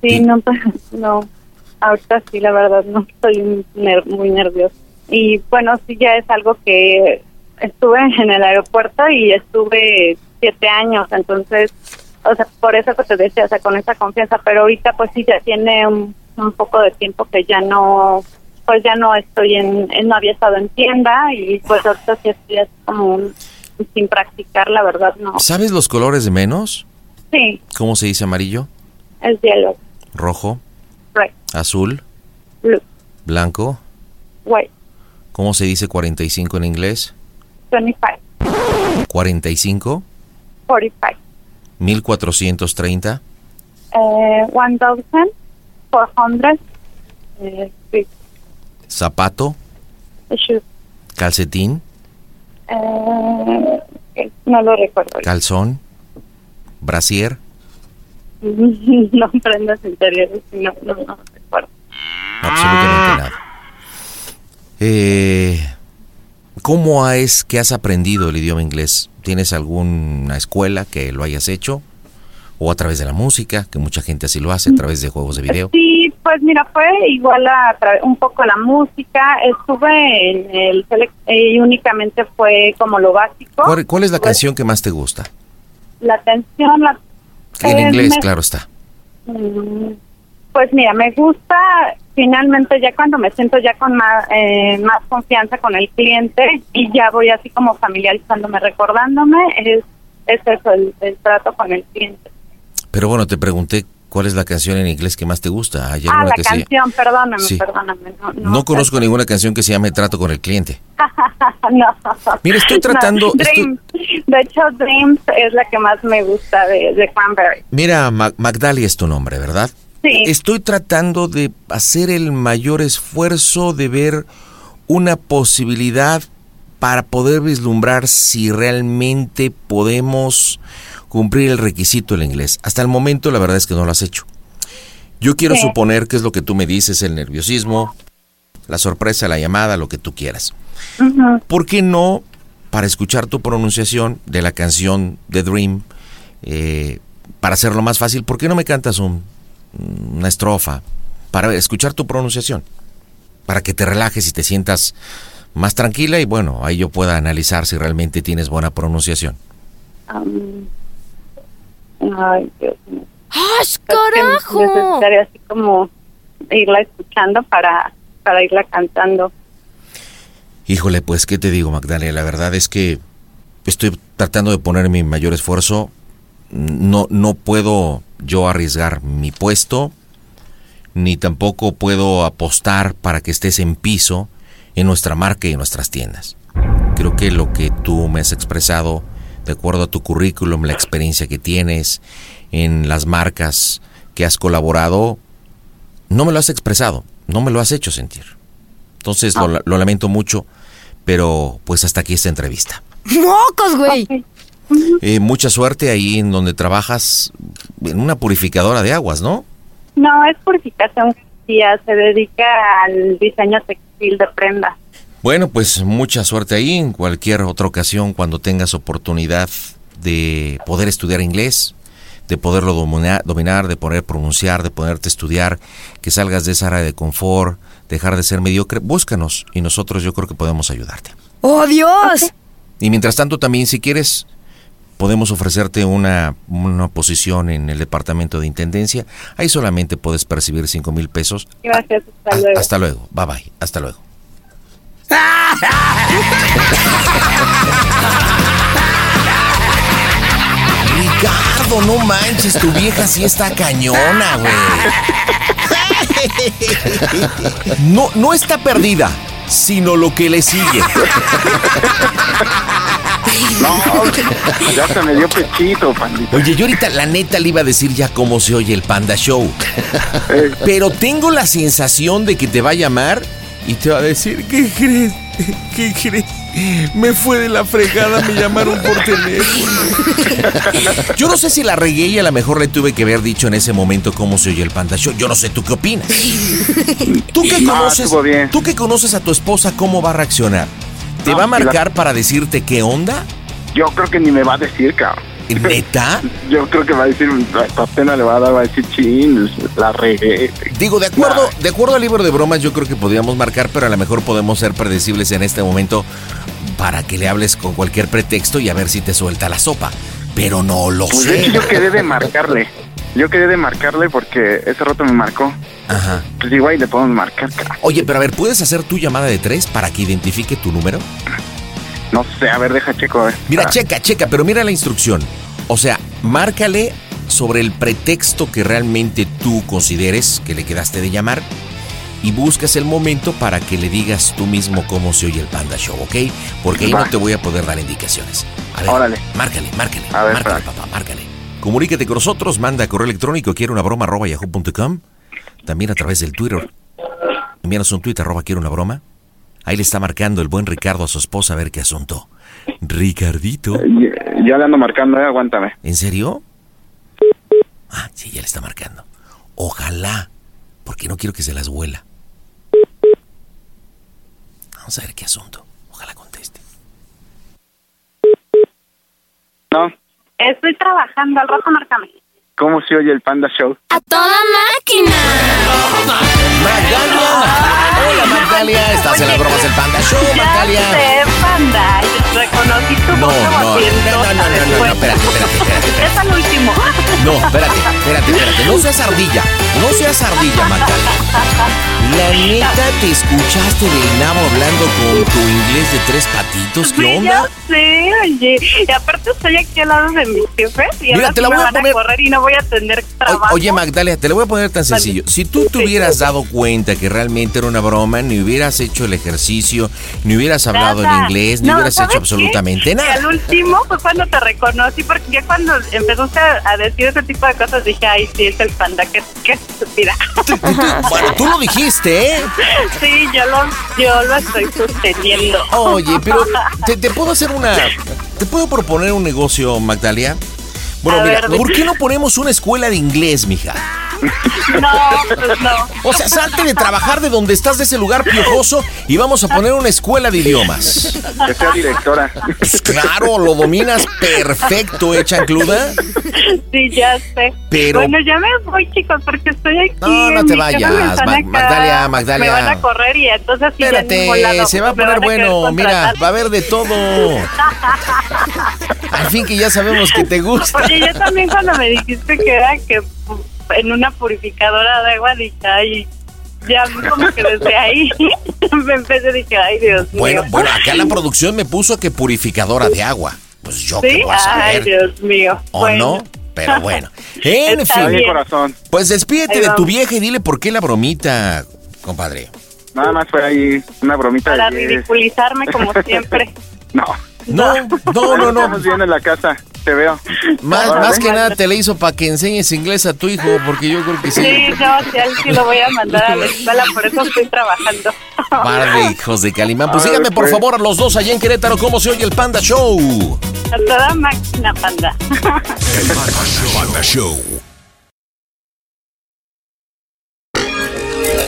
Sí, no, pues, no. Ahorita sí, la verdad, no estoy ner- muy nerviosa. Y bueno, sí, ya es algo que estuve en el aeropuerto y estuve siete años, entonces, o sea, por eso que te decía, o sea, con esa confianza, pero ahorita pues sí, ya tiene un, un poco de tiempo que ya no, pues ya no estoy en, en- no había estado en tienda y pues ahorita sí estoy así como un- sin practicar, la verdad, no. ¿Sabes los colores de menos? Sí, ¿Cómo se dice amarillo? es yellow, Rojo, right, azul, blue, blanco. white. ¿Cómo se dice 45 en inglés? 25, 45, 45, 1430, uh, 1,400, uh, six zapato, shoes. calcetín, eh, no lo recuerdo. calzón, brasier. no prendas interiores, no, no, no recuerdo. Absolutamente nada. Eh, ¿Cómo es que has aprendido el idioma inglés? ¿Tienes alguna escuela que lo hayas hecho? ¿O a través de la música, que mucha gente así lo hace, a través de juegos de video? Sí, pues mira, fue igual a un poco la música. Estuve en el select y únicamente fue como lo básico. ¿Cuál, cuál es la Pues, canción que más te gusta? La atención, la... En eh, inglés, me- claro está. Mm, Pues mira, me gusta finalmente ya cuando me siento ya con más, eh, más confianza con el cliente y ya voy así como familiarizándome, recordándome, es, es eso, el, el trato con el cliente. Pero bueno, te pregunté cuál es la canción en inglés que más te gusta. ¿Hay Ah, la que canción, perdóname, Sí. perdóname. No, no, No conozco ninguna canción que se llame Trato con el cliente. no. Mira, estoy tratando- Dreams. De hecho, Dreams es la que más me gusta de, de Cranberry. Mira, Ma- Magdalia es tu nombre, ¿verdad? Estoy tratando de hacer el mayor esfuerzo de ver una posibilidad para poder vislumbrar si realmente podemos cumplir el requisito del inglés. Hasta el momento la verdad es que no lo has hecho. Yo quiero Sí. suponer que es lo que tú me dices, el nerviosismo, la sorpresa, la llamada, lo que tú quieras. ¿Por qué no, para escuchar tu pronunciación de la canción The Dream, eh, para hacerlo más fácil, ¿por qué no me cantas un- una estrofa para escuchar tu pronunciación? Para que te relajes y te sientas más tranquila y bueno, ahí yo pueda analizar si realmente tienes buena pronunciación. Ay, Dios mío. ¡Ah, carajo! Necesitaría así como irla escuchando para, para irla cantando. Híjole, pues, ¿qué te digo, Magdalena? La verdad es que estoy tratando de poner mi mayor esfuerzo. No, no puedo yo arriesgar mi puesto, ni tampoco puedo apostar para que estés en piso en nuestra marca y en nuestras tiendas. Creo que lo que tú me has expresado, de acuerdo a tu currículum, la experiencia que tienes en las marcas que has colaborado, no me lo has expresado, no me lo has hecho sentir. Entonces lo, lo lamento mucho, pero pues hasta aquí esta entrevista. ¡Mocos, güey! Eh, mucha suerte ahí en donde trabajas en una purificadora de aguas, ¿no? No, es purificación. Se dedica al diseño textil de prenda. Bueno, pues mucha suerte ahí. En cualquier otra ocasión, cuando tengas oportunidad de poder estudiar inglés, de poderlo domina- dominar, de poder pronunciar, de poderte estudiar, que salgas de esa área de confort, dejar de ser mediocre, búscanos y nosotros yo creo que podemos ayudarte. ¡Oh, Dios! Y mientras tanto también si quieres podemos ofrecerte una, una posición en el departamento de intendencia. Ahí solamente puedes percibir cinco mil pesos. Gracias, hasta luego. Hasta luego. Bye bye. Hasta luego. Ricardo, no manches, tu vieja sí está cañona, güey. No, no está perdida, sino lo que le sigue. No, ya se me dio pechito, pandita. Oye, yo ahorita la neta le iba a decir ya cómo se oye el Panda Show. Pero tengo la sensación de que te va a llamar y te va a decir, ¿qué crees? ¿Qué crees? Me fue de la fregada, me llamaron por teléfono. Yo no sé si la regué y a lo mejor le tuve que haber dicho en ese momento cómo se oye el Panda Show. Yo no sé, ¿tú qué opinas? ¿Tú que No, conoces, tú que conoces a tu esposa, cómo va a reaccionar? ¿Te No, va a la- marcar para decirte qué onda? Yo creo que ni me va a decir, cabrón. ¿Neta? Yo creo que va a decir, hasta pena le va a dar, va a decir, chin, la regué. Digo, de acuerdo, de acuerdo al libro de bromas, yo creo que podríamos marcar, pero a lo mejor podemos ser predecibles en este momento para que le hables con cualquier pretexto y a ver si te suelta la sopa. Pero no lo Pues de sé. hecho yo quedé de marcarle. Yo quedé de marcarle porque ese rato me marcó. Ajá. Pues igual le podemos marcar. Oye, pero a ver, ¿puedes hacer tu llamada de tres para que identifique tu número? No sé, a ver, deja checo. a ver. Mira, Ah, checa, checa, pero mira la instrucción. O sea, márcale sobre el pretexto que realmente tú consideres que le quedaste de llamar y buscas el momento para que le digas tú mismo cómo se oye el Panda Show, ¿ok? Porque ahí Va. no te voy a poder dar indicaciones. A ver, Órale. márcale, márcale, A ver, márcale, papá, márcale. Comuníquete con nosotros, manda correo electrónico quiero una broma arroba yahoo.com, también a través del Twitter. Envíanos un tweet arroba quiero una broma. Ahí le está marcando el buen Ricardo a su esposa a ver qué asunto. Ricardito. Ya, ya le ando marcando, eh, aguántame. ¿En serio? Ah, sí, ya le está marcando. Ojalá, porque no quiero que se las huela. Vamos a ver qué asunto. Ojalá conteste. No, Estoy trabajando, al rato márcame. ¿Cómo se oye el Panda Show? ¡A toda máquina! ¡Magdalia! Hola, Magdalia. Estás en las bromas del Panda Show, Ya Magdalia. sé, panda. Reconocí tu No, voz no, no, no, no, espérate, espérate, espérate. Es al último. No, espérate, espérate, espérate. No seas ardilla. No seas ardilla, Magdalia. La neta, ¿te escuchaste del nabo hablando con tu inglés de tres patitos? ¿Qué Sí, onda? ya sé, oye. Y aparte estoy aquí al lado de mis jefes y Mira, te la me voy a van poner- a correr y no voy a tener trabajo. Oye, Magdalia, te lo voy a poner tan sencillo. Si tú te hubieras dado cuenta que realmente era una broma, ni hubieras hecho el ejercicio, ni hubieras hablado en inglés, ni no, hubieras ¿sabes hecho absolutamente Y nada. al último fue cuando te reconocí, porque ya cuando empezaste a a decir ese tipo de cosas dije, ay, sí, es el panda, qué, qué estúpida. Bueno, tú lo dijiste, ¿eh? Sí, yo lo, yo lo estoy sosteniendo. Oye, pero ¿te, te puedo hacer una... ¿Te puedo proponer un negocio, Magdalia? Bueno, A mira, ver, ¿por qué no ponemos una escuela de inglés, mija? No, pues no. O sea, salte de trabajar de donde estás, de ese lugar piojoso, y vamos a poner una escuela de idiomas. Que sea directora. Pues claro, lo dominas perfecto, ¿eh, chancluda? Sí, ya sé. Pero- Bueno, ya me voy, chicos, porque estoy aquí. No, no te vayas, Ma- Magdalia, Magdalia. Me van a correr y entonces sí, ya Espérate, se va a poner bueno. Mira, va a haber de todo. Al fin que ya sabemos que te gusta. Oye, yo también cuando me dijiste que era que en una purificadora de agua, dije, ay, ya como que desde ahí me empecé, dije, ay, Dios Bueno, mío. bueno, acá la producción me puso que purificadora de agua. Pues yo ¿Sí? qué voy a Ay, saber. Dios mío. ¿O Bueno. no? Pero bueno. En Está fin. bien. corazón. Pues despídete de tu vieja y dile por qué la bromita, compadre. Nada más fue ahí una bromita Para ridiculizarme como siempre. No. No, no, no, no. Estamos bien en la casa, te veo. Más, Ahora, más ven. que nada te la hizo para que enseñes inglés a tu hijo, porque yo creo que sí. Sí, no, sí, sí lo voy a mandar a la escuela, por eso estoy trabajando. Par de hijos de Calimán. Pues síganme por pues. favor a los dos allá en Querétaro cómo se oye el Panda Show. A toda máquina, panda. Panda Show.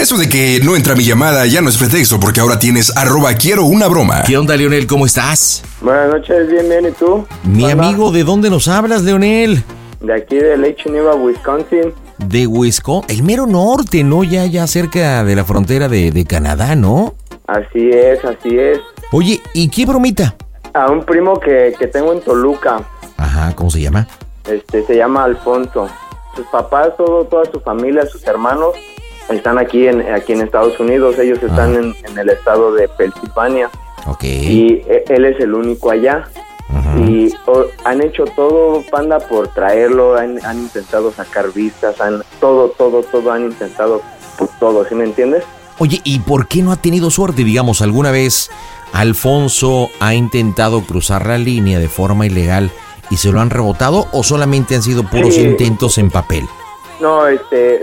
Eso de que no entra mi llamada ya no es pretexto porque ahora tienes arroba quiero una broma. ¿Qué onda, Leonel? ¿Cómo estás? Buenas noches, bien, bien, ¿y tú? Mi amigo, ¿de dónde nos hablas, Leonel? De aquí de Lake Geneva, Wisconsin. De Wisconsin, el mero norte, ¿no? Ya, ya cerca de la frontera de, de Canadá, ¿no? Así es, así es. Oye, ¿y qué bromita? A un primo que, que tengo en Toluca, Ajá, ¿cómo se llama? este, se llama Alfonso. Sus papás, todo, toda su familia, sus hermanos, están aquí en, aquí en Estados Unidos. Ellos están en, en el estado de Pensilvania. Ok. Y e- él es el único allá. Y o- han hecho todo, Panda, por traerlo. Han, han intentado sacar vistas, han, todo, todo, todo han intentado por todo, ¿sí me entiendes? Oye, ¿y por qué no ha tenido suerte? Digamos, alguna vez Alfonso ha intentado cruzar la línea de forma ilegal y se lo han rebotado o solamente han sido puros Sí. intentos en papel? No, este,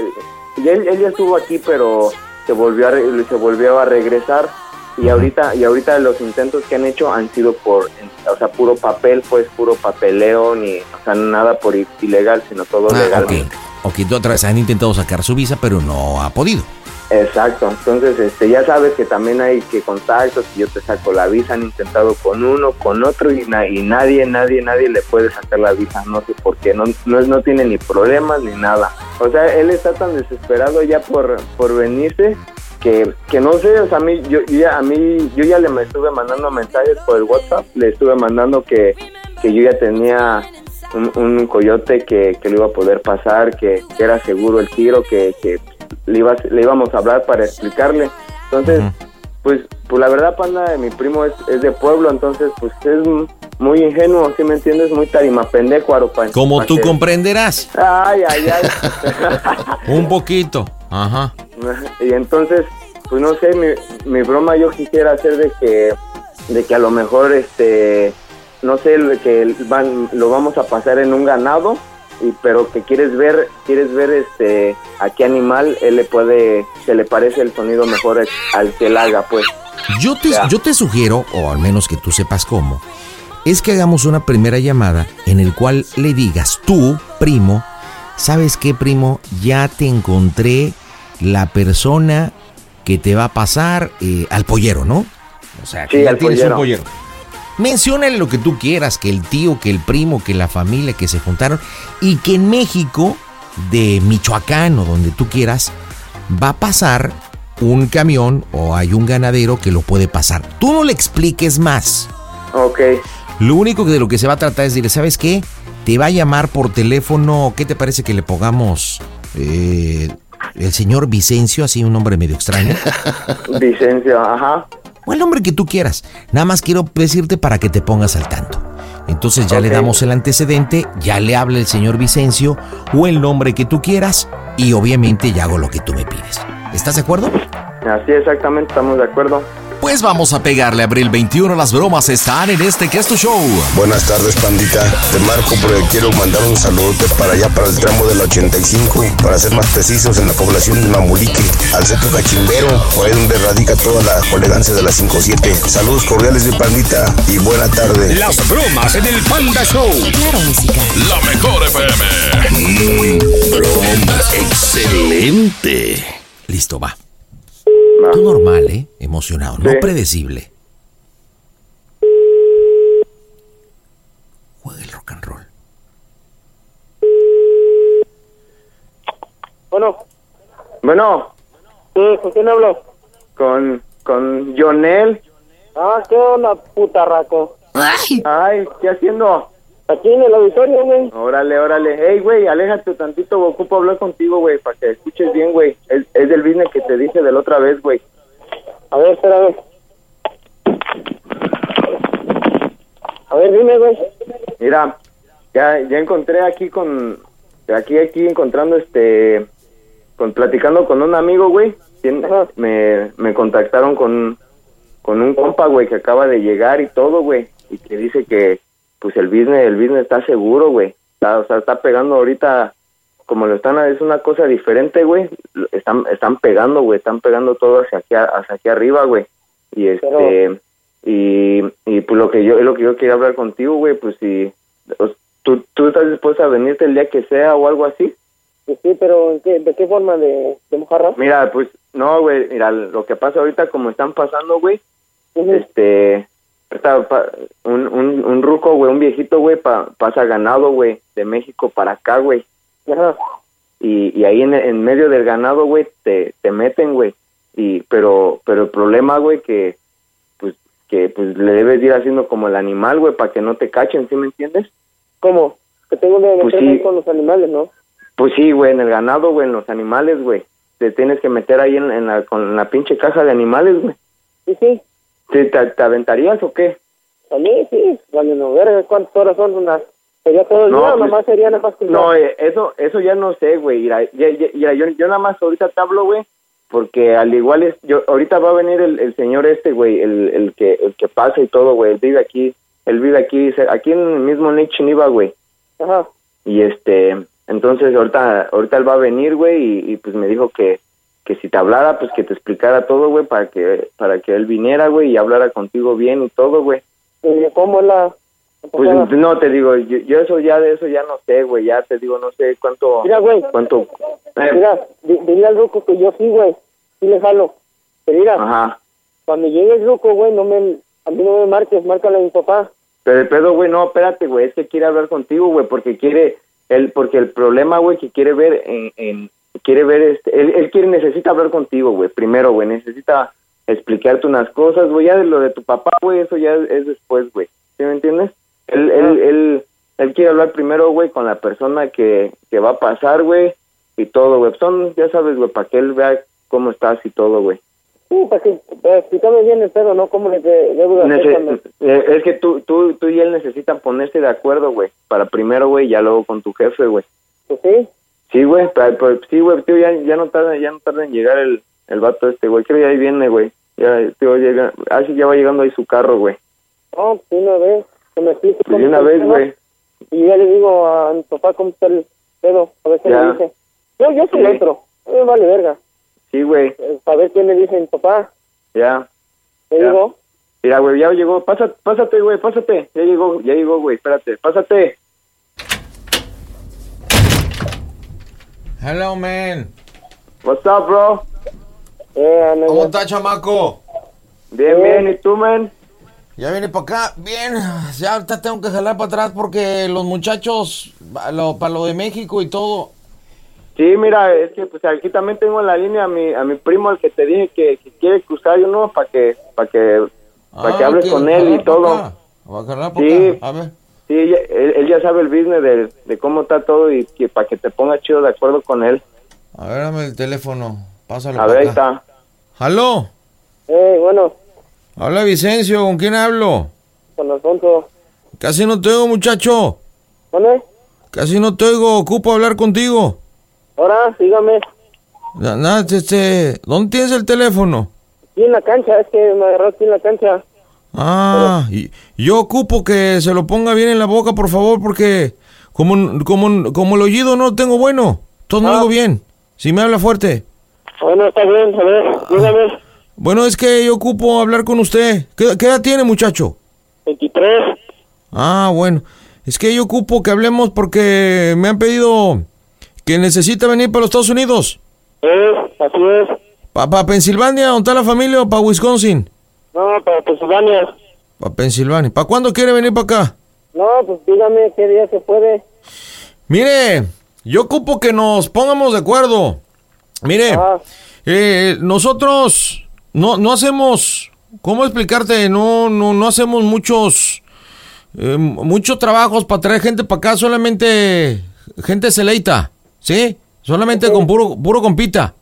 y él, él ya estuvo aquí, pero se volvió a, re- se volvió a regresar y ahorita y ahorita los intentos que han hecho han sido por, o sea, puro papel, pues puro papeleo, ni, o sea, nada por ilegal, sino todo Ah, legal. ok. Ok, tú otra vez han intentado sacar su visa, pero no ha podido. Exacto, entonces este, ya sabes que también hay que contactos, que yo te saco la visa, han intentado con uno, con otro y, na- y nadie, nadie, nadie le puede sacar la visa, no sé por qué, no, no, no tiene ni problemas ni nada. O sea, él está tan desesperado ya por, por venirse que, que no sé, o sea, a mí, yo, ya, a mí, yo ya le me estuve mandando mensajes por el WhatsApp, le estuve mandando que, que yo ya tenía un, un coyote que, que lo iba a poder pasar, que, que era seguro el tiro, que, que le, iba, le íbamos a hablar para explicarle. Entonces, pues, pues la verdad, Panda, mi primo es, es de pueblo, entonces, pues es muy ingenuo, ¿sí me entiendes? Muy tarima pendejo, Aropa. Como tú comprenderás. Ay, ay, ay. Un poquito. Ajá. y entonces, pues no sé, mi, mi broma yo quisiera hacer de que, de que a lo mejor, este, no sé, que van, lo vamos a pasar en un ganado, y pero que quieres ver, quieres ver, este, a qué animal él le puede, se le parece el sonido mejor al que él haga, pues. Yo te, yo te sugiero, o al menos que tú sepas cómo, es que hagamos una primera llamada en el cual le digas, tú, primo, ¿sabes qué, primo? Ya te encontré la persona que te va a pasar eh, al pollero, ¿no? O sea, que Sí, ya al tienes pollero. un pollero. Menciónale lo que tú quieras, que el tío, que el primo, que la familia, que se juntaron, y que en México, de Michoacán o donde tú quieras, va a pasar un camión o hay un ganadero que lo puede pasar. Tú no le expliques más. Ok. Lo único que de lo que se va a tratar es decirle, ¿sabes qué? Te va a llamar por teléfono, ¿qué te parece que le pongamos eh, el señor Vicencio, así un nombre medio extraño? Vicencio, ajá. O el nombre que tú quieras. Nada más quiero decirte para que te pongas al tanto. Entonces ya le damos el antecedente, ya le habla el señor Vicencio o el nombre que tú quieras y obviamente ya hago lo que tú me pides. ¿Estás de acuerdo? Así exactamente, estamos de acuerdo. Pues vamos a pegarle abril 21. Las bromas están en este que es tu show. Buenas tardes, pandita. Te marco porque quiero mandar un saludo para allá, para el tramo del 85, para ser más precisos, en la población de Mamulique, al centro cachimbero, por ahí donde radica toda la elegancia de la 57. Saludos cordiales de pandita y buena tarde. Las bromas en el Panda Show. Claro, música. La mejor FM. Mmm, bromas. Excelente. Listo, va. Tú normal, ¿eh? Emocionado, no predecible. Juega el rock and roll. Bueno. Bueno. Sí, ¿con quién hablo? Con, con Jonel. Ah, qué onda, putarraco. Ay. Ay, ¿qué haciendo? Aquí en el auditorio, güey. Órale, órale. Hey, güey, aléjate tantito, güey. Ocupo hablar contigo, güey, para que escuches bien, güey. Es, es del business que te dije de la otra vez, güey. A ver, espera, a ver. A ver, dime, güey. Mira, ya, ya encontré aquí con... Aquí, aquí encontrando este... Con, platicando con un amigo, güey. Me, me contactaron con, con un compa, güey, que acaba de llegar y todo, güey. Y que dice que, pues, el business, el business está seguro, güey. Está, o sea, está pegando ahorita... Como lo están, es una cosa diferente, güey. Están, están pegando, güey. Están pegando todo hacia aquí, hacia aquí arriba, güey. Y este... Y, y pues lo que yo, es lo que yo quería hablar contigo, güey, pues si... ¿Tú, ¿Tú estás dispuesto a venirte el día que sea o algo así? Pues sí, pero ¿en qué- ¿de qué forma? ¿De, de mojarra? Mira, pues, no, güey, mira, lo que pasa ahorita como están pasando, güey, este, está pa- un, un, un ruco, güey, un viejito, güey, pa- pasa ganado, güey, de México para acá, güey. Y, y ahí en, en medio del ganado, güey, te, te meten, güey. Y, pero, pero el problema, güey, que, pues, que, pues, le debes ir haciendo como el animal, güey, para que no te cachen, ¿sí me entiendes? ¿Cómo? Que tengo que Pues meterme sí. con los animales, ¿no? Pues sí, güey, en el ganado, güey, en los animales, güey. Te tienes que meter ahí en, en la, con la pinche caja de animales, güey. Sí, sí. ¿Te, te, te aventarías o qué? A mí sí, vale, no, ver cuántas horas son unas... ¿Sería todo el No, día o pues- nomás sería nada más. No, eh, eso eso ya no sé, güey. Mira, ya- ya- mira, yo, yo nada más ahorita te hablo, güey, porque al igual es... yo Ahorita va a venir el, el señor este, güey, el, el, que, el que pasa y todo, güey. Él vive aquí, él vive aquí, aquí en el mismo Nick Chiniva, güey. Ajá. Y este, entonces ahorita, ahorita él va a venir, güey, y, y, pues me dijo que, que si te hablara, pues que te explicara todo, güey, para que, para que él viniera, güey, y hablara contigo bien y todo, güey. ¿Y ¿Cómo la...? Pues no te digo, yo, yo eso ya de eso ya no sé, güey, ya te digo, no sé cuánto, Mira, güey. cuánto, eh, Mira, di- dile al ruco que yo sí, güey. Sí le jalo. Pero mira, ajá. cuando llegue el ruco, güey, no me... A mí no me marques, márcale a mi papá. Pero el pedo, güey, no, espérate, güey, es que quiere hablar contigo, güey, porque quiere, él, porque el problema, güey, que quiere ver en, en quiere ver, este, él, él quiere, necesita hablar contigo, güey, primero, güey, necesita explicarte unas cosas, güey, ya de lo de tu papá, güey, eso ya es, es después, güey, ¿sí me entiendes? Él, él, él, él quiere hablar primero, güey, con la persona que, que va a pasar, güey, y todo, güey, son, ya sabes, güey, para que él vea cómo estás y todo, güey. Sí, pues sí, pero explícame bien el pedo, ¿no? ¿Cómo le de- debo de hacer Nece- cuando... eh, es que tú, tú, tú y él necesitan ponerse de acuerdo, güey. Para primero, güey, ya luego con tu jefe, güey. Pues sí. Sí, güey, sí, güey, tío, ya, ya no tarda, ya no tarda en llegar el, el vato este, güey. Creo que ahí viene, güey. Ya, tío, llega, ah, sí, ya va llegando ahí su carro, güey. No, pues de una vez, que me Pues de una el vez, güey. Y ya le digo a mi papá cómo está el pedo, a ver qué Ya. me dice. Yo, yo sí entro, a mí me vale verga. Sí, güey, A ver qué me dice mi papá. ya. Le Ya. digo, Mira, güey, ya llegó. Pásate, pásate, güey, pásate. Ya llegó, ya llegó, güey, espérate. Pásate. Hello, man. What's up, bro? eh, ¿Cómo está, chamaco? Bien, bien, ¿y tú, man? Ya viene para acá. Bien, ya ahorita tengo que jalar para atrás porque los muchachos, para lo, de México y todo. Sí, mira, es que pues aquí también tengo en la línea a mi, a mi primo, el que te dije que, que quiere cruzar uno para que, para que, para que Ah, hables con él y todo. Va a jalar pa' Sí. acá. A ver. Sí, ella- él, él ya sabe el business de, de cómo está todo y que para que te pongas chido de acuerdo con él. A ver, dame el teléfono. Pásalo A ver, ahí está. ¿Aló? eh, bueno, Habla Vicencio, ¿con quién hablo? con Alfonso, Casi no te oigo, muchacho. ¿dónde? Casi no te oigo, ocupo hablar contigo. Ahora, sígame. Na- Nada, este, ¿dónde tienes el teléfono? Aquí en la cancha, es que me agarró aquí en la cancha. Ah, y yo ocupo que se lo ponga bien en la boca, por favor, porque como, como, como el oído no tengo bueno, todo no Ah. oigo bien. Si me habla fuerte. Bueno, está bien, a ver, dígame. Bueno, es que yo ocupo hablar con usted. ¿Qué, qué edad tiene, muchacho? 23. Ah, bueno. Es que yo ocupo que hablemos porque me han pedido que necesita venir para los Estados Unidos. Es, así es. ¿Para Pensilvania, donde está la familia, o para Wisconsin? No, para Pensilvania. Para Pensilvania. ¿Para cuándo quiere venir para acá? No, pues dígame qué día se puede. Mire, yo ocupo que nos pongamos de acuerdo. Mire, eh, nosotros no, no hacemos, ¿cómo explicarte? No, no, no hacemos muchos, eh, muchos trabajos para traer gente para acá, solamente gente celeita, ¿sí? Solamente con puro, puro compita.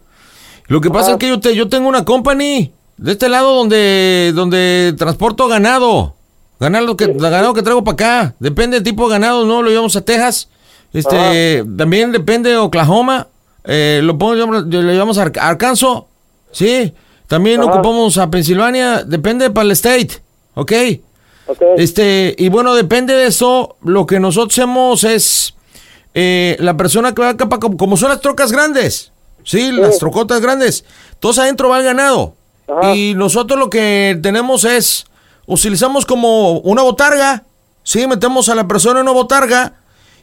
Lo que pasa es que yo, te, yo tengo una company de este lado donde, donde transporto ganado. Ganado que, ganado que traigo para acá. Depende del tipo de ganado, ¿no? Lo llevamos a Texas. Este, también depende de Oklahoma. Eh, lo pongo, lo llevamos a Ar- Arkansas. Sí. También Ajá. ocupamos a Pensilvania. Depende para el state. ¿Ok? Este, y bueno, depende de eso. Lo que nosotros hacemos es eh, la persona que va acá, pa- como son las trocas grandes. Sí, las trocotas grandes. Todos adentro va el ganado. Y nosotros lo que tenemos es, utilizamos como una botarga. Sí, metemos a la persona en una botarga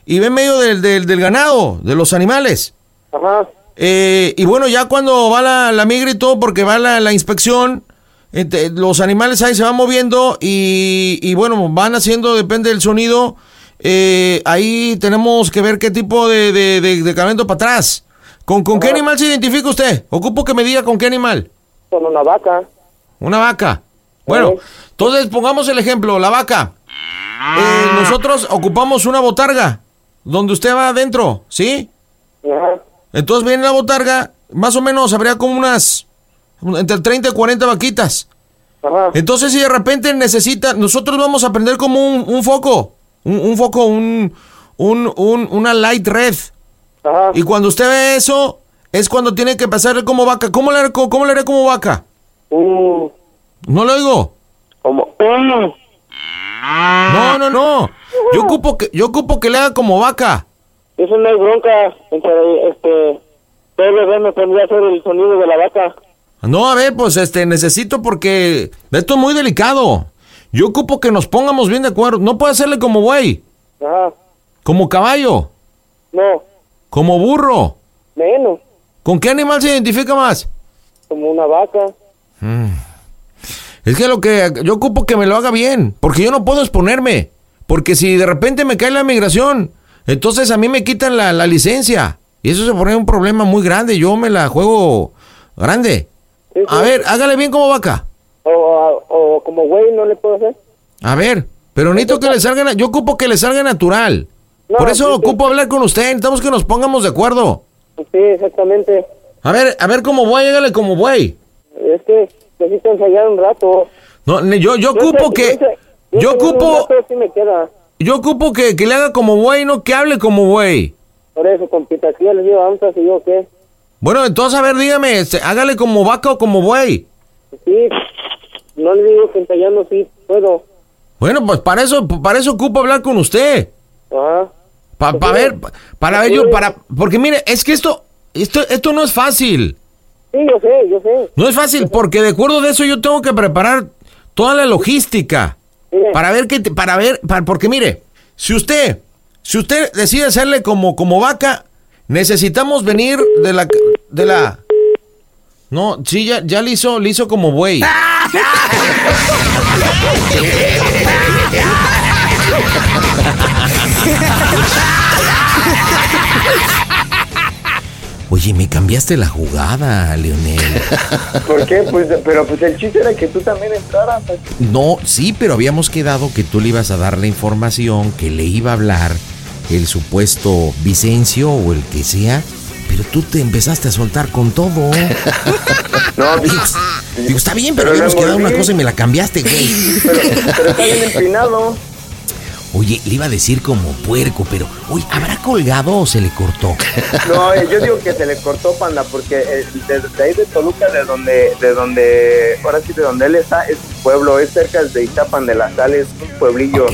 y ve en medio del, del, del ganado, de los animales. Ajá. Eh, y bueno, ya cuando va la, la migra y todo, porque va la, la inspección, este, los animales ahí se van moviendo y, y bueno, van haciendo, depende del sonido. eh, ahí tenemos que ver qué tipo de, de, de, de para atrás. ¿Con, con qué animal se identifica usted? Ocupo que me diga con qué animal. Con una vaca. Una vaca. Bueno, entonces pongamos el ejemplo, la vaca. Eh, nosotros ocupamos una botarga, donde usted va adentro, ¿sí? Ajá. Entonces viene la botarga, más o menos habría como unas entre 30 y 40 vaquitas. Entonces si de repente necesita, nosotros vamos a prender como un, un foco, un, un foco, un, un, un- una light red. Y cuando usted ve eso, es cuando tiene que pasar como vaca. ¿Cómo le haré, co- cómo le haré como vaca? Mm. No lo oigo. Como... No, no, no. Yo ocupo que, yo ocupo que le haga como vaca. Eso no es bronca. Entre, este... PLB me pondría a hacer el sonido de la vaca. No, a ver, pues este, necesito porque esto es muy delicado. Yo ocupo que nos pongamos bien de acuerdo. No puede hacerle como güey, Ajá. como caballo, No. como burro. Menos. ¿Con qué animal se identifica más? Como una vaca. Es que lo que yo ocupo que me lo haga bien, porque yo no puedo exponerme. Porque si de repente me cae la migración, entonces a mí me quitan la, la licencia. Y eso se pone un problema muy grande. Yo me la juego grande. A ver, hágale bien como vaca. O, o como güey no le puedo hacer. A ver, pero necesito que le salga, yo ocupo que le salga natural. No, Por eso sí. ocupo hablar con usted, necesitamos que nos pongamos de acuerdo. Sí, exactamente. A ver, a ver cómo voy, hágale como voy. Es que necesito ensayar un rato. No, yo, yo ocupo que, yo ocupo, sí me queda. yo ocupo que, que le haga como güey, no que hable como güey. Por eso, compita, aquí les digo, vamos a hacer yo qué. Bueno, entonces a ver, dígame, este, hágale como vaca o como buey. Sí, no le digo que ensayando sí puedo. Bueno, pues para eso, para eso ocupo hablar con usted. Ah. Para ver, pa- para ver yo, para, porque mire, es que esto, esto, esto no es fácil. Sí, yo sé, yo sé. No es fácil, porque de acuerdo de eso yo tengo que preparar toda la logística. Para ver qué, te- para ver, para- porque mire, si usted, si usted decide hacerle como, como vaca, necesitamos venir de la, de la, no, sí, ya, ya le hizo, le hizo como buey. Oye, me cambiaste la jugada, Leonel. ¿Por qué? Pues, pero pues el chiste era que tú también entraras. pues. No, sí, pero habíamos quedado que tú le ibas a dar la información, que le iba a hablar el supuesto Vicencio o el que sea, pero tú te empezaste a soltar con todo. No, digo, digo, está bien, pero, pero habíamos quedado una cosa y me la cambiaste, güey. Pero, pero está bien empinado. Oye, le iba a decir como puerco, pero, oye, ¿habrá colgado o se le cortó? No, eh, yo digo que se le cortó panda porque eh, de, de ahí de Toluca, de donde, de donde, ahora sí de donde él está, es un pueblo, es cerca de Itapan de la Sal, es un pueblillo,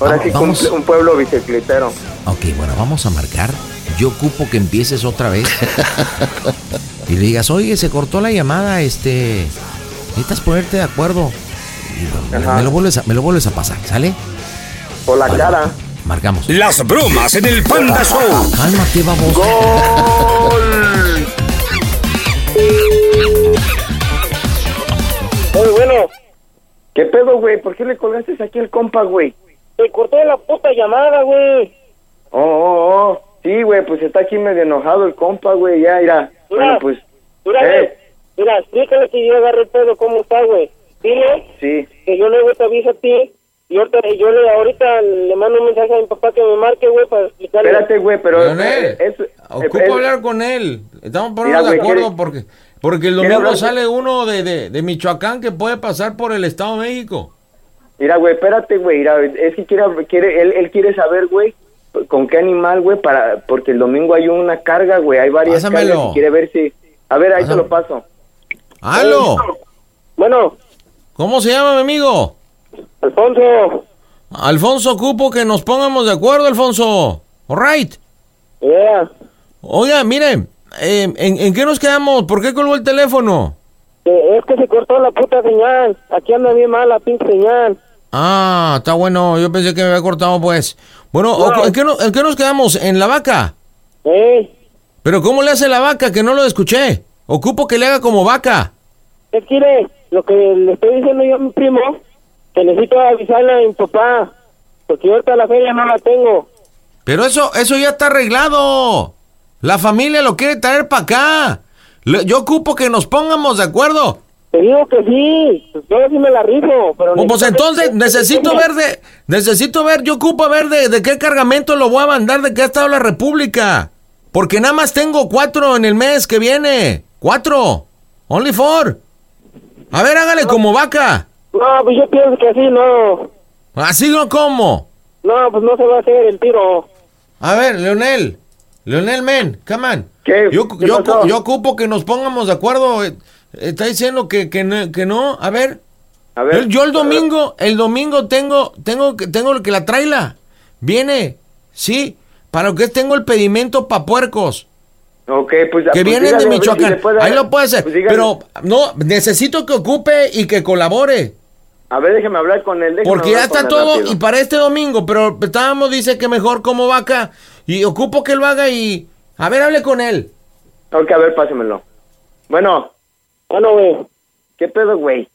ahora Vamos, sí un, un pueblo bicicletero. Ok, bueno, vamos a marcar. Yo ocupo que empieces otra vez. y le digas, oye, se cortó la llamada, este. Necesitas ponerte de acuerdo. Y me, me lo vuelves a, me lo vuelves a pasar, ¿sale? Por la cara. Marcamos. Las bromas en el Panda Show. Cálmate, baboso. Muy bueno. ¿Qué pedo, güey? ¿Por qué le colgaste aquí al compa, güey? Se cortó la puta llamada, güey. Oh, oh, oh. Sí, güey, pues está aquí medio enojado el compa, güey, ya, irá. Bueno, pues, Mira, eh, mira, explícale que yo agarré el pedo, ¿cómo está, güey? Dile sí. que yo luego te aviso a ti. Y ahorita, yo le, ahorita le mando un mensaje a mi papá que me marque, güey, para explicarle. Espérate, güey, pero... Leonel, es- Ocupo hablar con él. Estamos poniendo de acuerdo quiere- porque, porque el domingo sale uno de, de, de Michoacán que puede pasar por el Estado de México. Mira, güey, espérate, güey, mira, es que quiere, quiere él, él quiere saber, güey, con qué animal, güey, para, porque el domingo hay una carga, güey, hay varias Pásamelo. cargas y quiere ver si... A ver, ahí te lo paso. ¡Aló! Bueno. ¿Cómo se llama mi amigo? Alfonso. Alfonso Cupo, que nos pongamos de acuerdo, Alfonso. All right. Yeah. Oiga, mire, eh, ¿en, ¿en qué nos quedamos? ¿Por qué colgó el teléfono? Eh, es que se cortó la puta señal. Aquí anda bien mal la pinche señal. Ah, está bueno. Yo pensé que me había cortado, pues. Bueno, o- ¿en, qué no- en qué nos quedamos? ¿En la vaca? ¿Eh? ¿Pero cómo le hace la vaca? Que no lo escuché. Ocupo que le haga como vaca. Que mire, lo que le estoy diciendo yo a mi primo, necesito avisarle a mi papá. Porque ahorita la feria no la tengo. Pero eso, eso ya está arreglado. La familia lo quiere traer para acá. Le- Yo ocupo que nos pongamos de acuerdo. Te digo que sí, pues yo sí me la rifo, pero... Pues, pues entonces necesito ver de, necesito ver, yo ocupo ver de, de qué cargamento lo voy a mandar de qué estado la República. Porque nada más tengo cuatro en el mes que viene. Cuatro. Only four. A ver, hágale como vaca. No, pues yo pienso que así no. Así no como. No, pues no se va a hacer el tiro. A ver, Leonel. Leonel Men, come on. ¿Qué? Yo, ¿Qué yo, yo ocupo que nos pongamos de acuerdo. Eh, Está diciendo que, que, no, que no. A ver. A ver. Yo, yo el domingo, el domingo tengo, tengo, que- tengo que la traila. Viene, sí. Para que tengo el pedimento para puercos. Ok, pues... Que pues vienen dígale, de si Michoacán. puede- Ahí lo puede hacer. pues pero no, necesito que ocupe y que colabore. A ver, déjeme hablar con él. déjeme Porque ya está todo rápido. y para este domingo, pero estábamos, dice que mejor como vaca y ocupo que lo haga y... A ver, hable con él. Ok, a ver, pásemelo. Bueno. Bueno, güey. ¿Qué pedo, güey?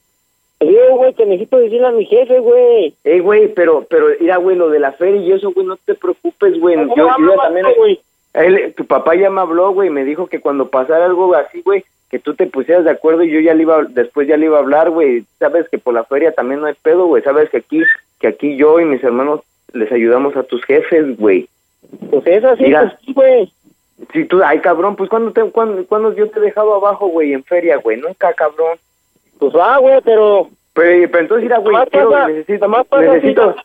Te digo, güey, que necesito decirle a mi jefe, güey. Ey, güey, pero, pero, mira, güey, lo de la feria y eso, güey, no te preocupes, güey. ¿Cómo Yo, yo también... Él, tu papá ya me habló, güey, me dijo que cuando pasara algo así, güey, que tú te pusieras de acuerdo y yo ya le iba, después ya le iba a hablar, güey. Sabes que por la feria también no hay pedo, güey. Sabes que aquí, que aquí yo y mis hermanos les ayudamos a tus jefes, güey. Pues es así, pues güey. Si tú, ay, cabrón, pues ¿cuándo, te, cuándo, cuándo yo te he dejado abajo, güey, en feria, güey? Nunca, cabrón. Pues va, güey, pero... Pero, pero entonces, mira, güey, pasa- necesito, nomás pasa necesito...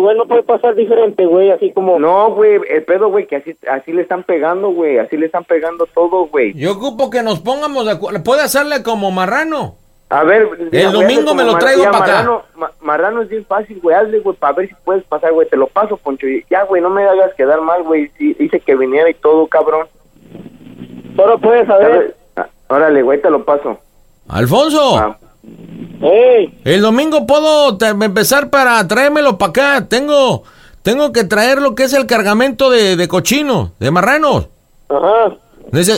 güey, no puede pasar diferente, güey, así como... No, güey, el pedo, güey, que así, así le están pegando, güey, así le están pegando todo, güey. Yo ocupo que nos pongamos de acuerdo. Puede hacerle como marrano. A ver, El domingo me lo traigo pa' acá. Marrano, Ma- Marrano es bien fácil, güey. Hazle, güey, para ver si puedes pasar, güey. Te lo paso, Poncho. Y Ya, güey, no me hagas quedar mal, güey. Sí, dice que viniera y todo, cabrón. Solo puedes saber. Órale, güey, te lo paso. Alfonso. Ah. El domingo puedo empezar para traérmelo para acá. Tengo, tengo que traer lo que es el cargamento de, de cochino, de marranos. Ajá.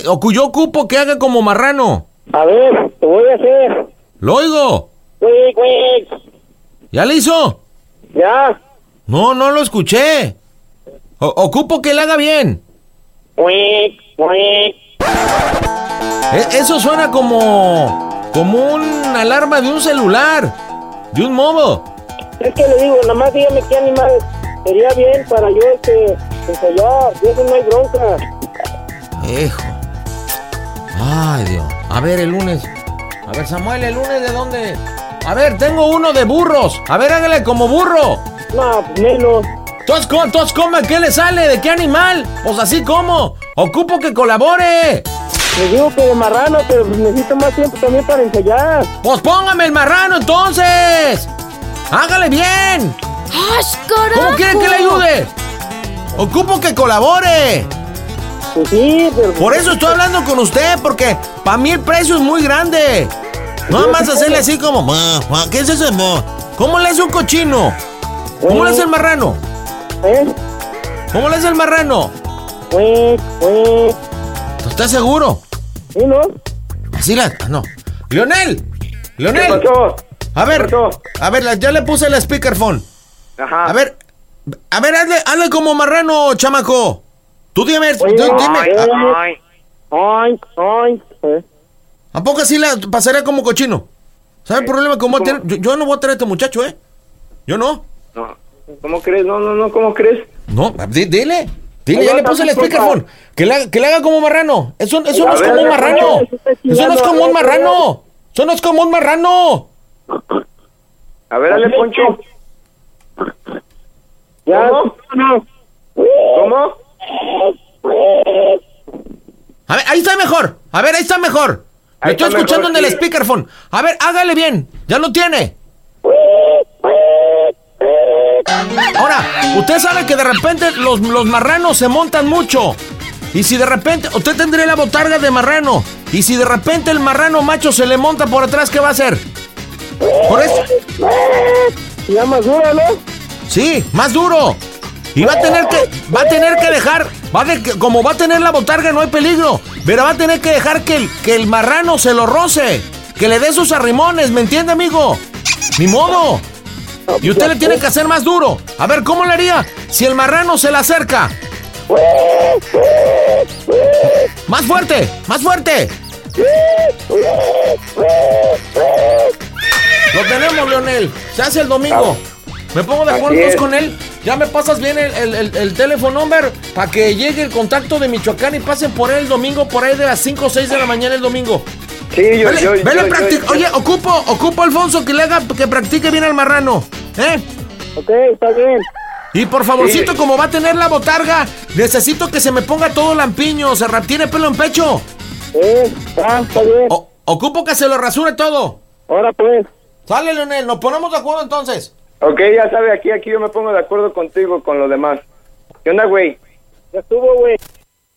O- yo ocupo que haga como marrano. A ver, te voy a hacer. Lo oigo. Güey, güey. ¿Ya le hizo? Ya. No, no lo escuché. O- ocupo que le haga bien. Güey. E- eso suena como, como una alarma de un celular, de un modo. Es que le digo, nada más dígame qué animal sería bien para yo este, ensayar. Y eso no hay bronca. Hijo. Ay, Dios. A ver, el lunes. A ver, Samuel, ¿el lunes de dónde? A ver, tengo uno de burros. A ver, hágale como burro. No, pues menos. ¿cómo- entonces, ¿cómo? ¿Qué le sale? ¿De qué animal? Pues así como. Ocupo que colabore. Les digo que de marrano, pero pues necesito más tiempo también para ensayar. Pues póngame el marrano entonces. Hágale bien. ¿Cómo quiere que le ayude? Ocupo que colabore. Pues sí, pero... Por eso estoy hablando con usted, porque para mí el precio es muy grande. Nada más hacerle así como, "Ma, ma, ¿qué es eso? ma? ¿Cómo le hace un cochino? ¿Cómo le hace el marrano? ¿Eh? ¿Cómo le hace el marrano? Pues, pues... ¿Estás seguro? Sí, ¿no? Así la... ah, No. Leonel. Leonel. ¿Qué pasó? A ver, a ver, ya le puse el speakerphone. Ajá. A ver, a ver, hazle, hazle como marrano, chamaco. Tú dime, tú dime. Ay, ay, ay. ¿Eh? ¿A poco así la pasaría como cochino? ¿Sabes el problema? a tener? Yo, yo no voy a traer a este muchacho, ¿eh? Yo no. No. ¿Cómo crees? No, no, no, ¿cómo crees? No, di- dile. Dile, ya le puse el speakerphone. Que le, haga- que le haga como marrano. Eso, eso no es como un marrano. Eso no es como un marrano. Eso no es como un marrano. A ver, dale, Poncho. Ya, ¿Cómo? ¿Cómo? A ver, ahí está mejor. A ver, ahí está mejor. Lo estoy escuchando en el speakerphone. A ver, hágale bien. Ya lo tiene. Ahora, usted sabe que de repente los, los marranos se montan mucho. Y si de repente, usted tendría la botarga de marrano. Y si de repente el marrano macho se le monta por atrás, ¿qué va a hacer? Por eso. Ya más duro, ¿no? Sí, más duro. Y va a tener que, va a tener que dejar, va de como va a tener la botarga no hay peligro, pero va a tener que dejar que el, que el marrano se lo roce, que le dé sus arrimones, ¿me entiende, amigo? Ni modo. Y usted le tiene que hacer más duro. A ver, ¿cómo le haría si el marrano se le acerca? Más fuerte, más fuerte. Lo tenemos, Leonel. Se hace el domingo. Me pongo de acuerdo con él. Ya me pasas bien el, el, el, el teléfono number para que llegue el contacto de Michoacán y pasen por él el domingo, por ahí de las 5 o 6 de la mañana el domingo. Sí, yo, Vele, yo, vele, yo- practic- yo- Oye, ocupo, ocupo Alfonso que le haga que practique bien al marrano. ¿Eh? Ok, está bien. Y por favorcito, Sí. como va a tener la botarga, necesito que se me ponga todo lampiño. Se tiene pelo en pecho. Eh, ah, está bien. O- ocupo que se lo rasure todo. Ahora pues. Sale, Leonel, nos ponemos de acuerdo entonces. Ok, ya sabe, aquí, aquí yo me pongo de acuerdo contigo con lo demás. ¿Qué onda, güey? Ya estuvo, güey.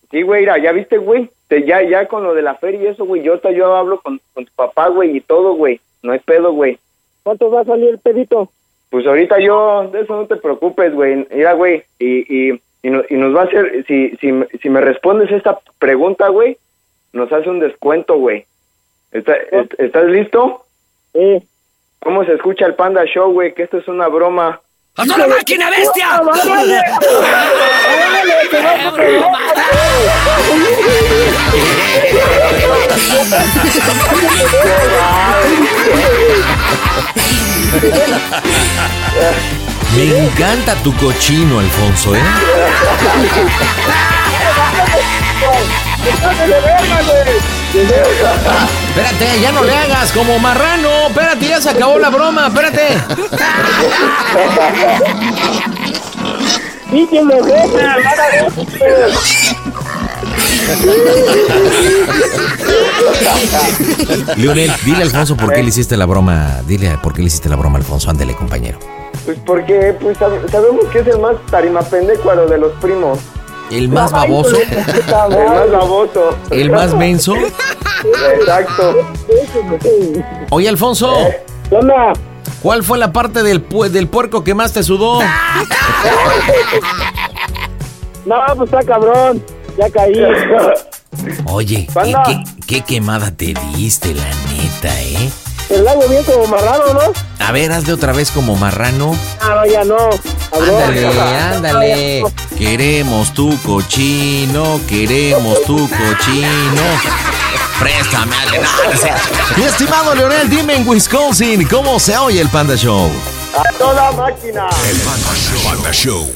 Sí, güey, mira, ya viste, güey. Te- Ya, ya con lo de la feria y eso, güey. Yo, yo hablo con, con tu papá, güey, y todo, güey. No hay pedo, güey. ¿Cuánto va a salir el pedito? Pues ahorita yo, de eso no te preocupes, güey. Mira, güey, y, y, y, no- y nos va a hacer, si, si, si me respondes esta pregunta, güey, nos hace un descuento, güey. ¿Está- est- ¿Estás listo? Sí. ¿Cómo se escucha el Panda Show, güey? Que esto es una broma. ¡A toda máquina, bestia! Me encanta tu cochino, Alfonso, ¿eh? Espérate, ya no le hagas como marrano. Espérate, ya se acabó la broma. Espérate. Leonel, dile a Alfonso por qué le hiciste la broma. Dile por qué le hiciste la broma, Alfonso. Ándele, compañero. Pues porque pues sab- sabemos que es el más tarimapendecuaro de los primos. El más baboso, El más baboso. el más menso. Exacto. Oye, Alfonso, ¿Qué onda? ¿cuál fue la parte del, pu- del puerco que más te sudó? No, pues está cabrón. Ya caí. Oye, ¿qué, Panda. qué, qué quemada te diste, la neta, ¿eh? El lago bien como marrano, ¿no? A ver, hazle otra vez como marrano. Ah, no, ya no. Ándale, ándale. Queremos tu cochino, queremos tu cochino. Préstame, sé. Mi estimado Leonel, dime en Wisconsin, ¿cómo se oye el Panda Show? A toda máquina. El Panda Show.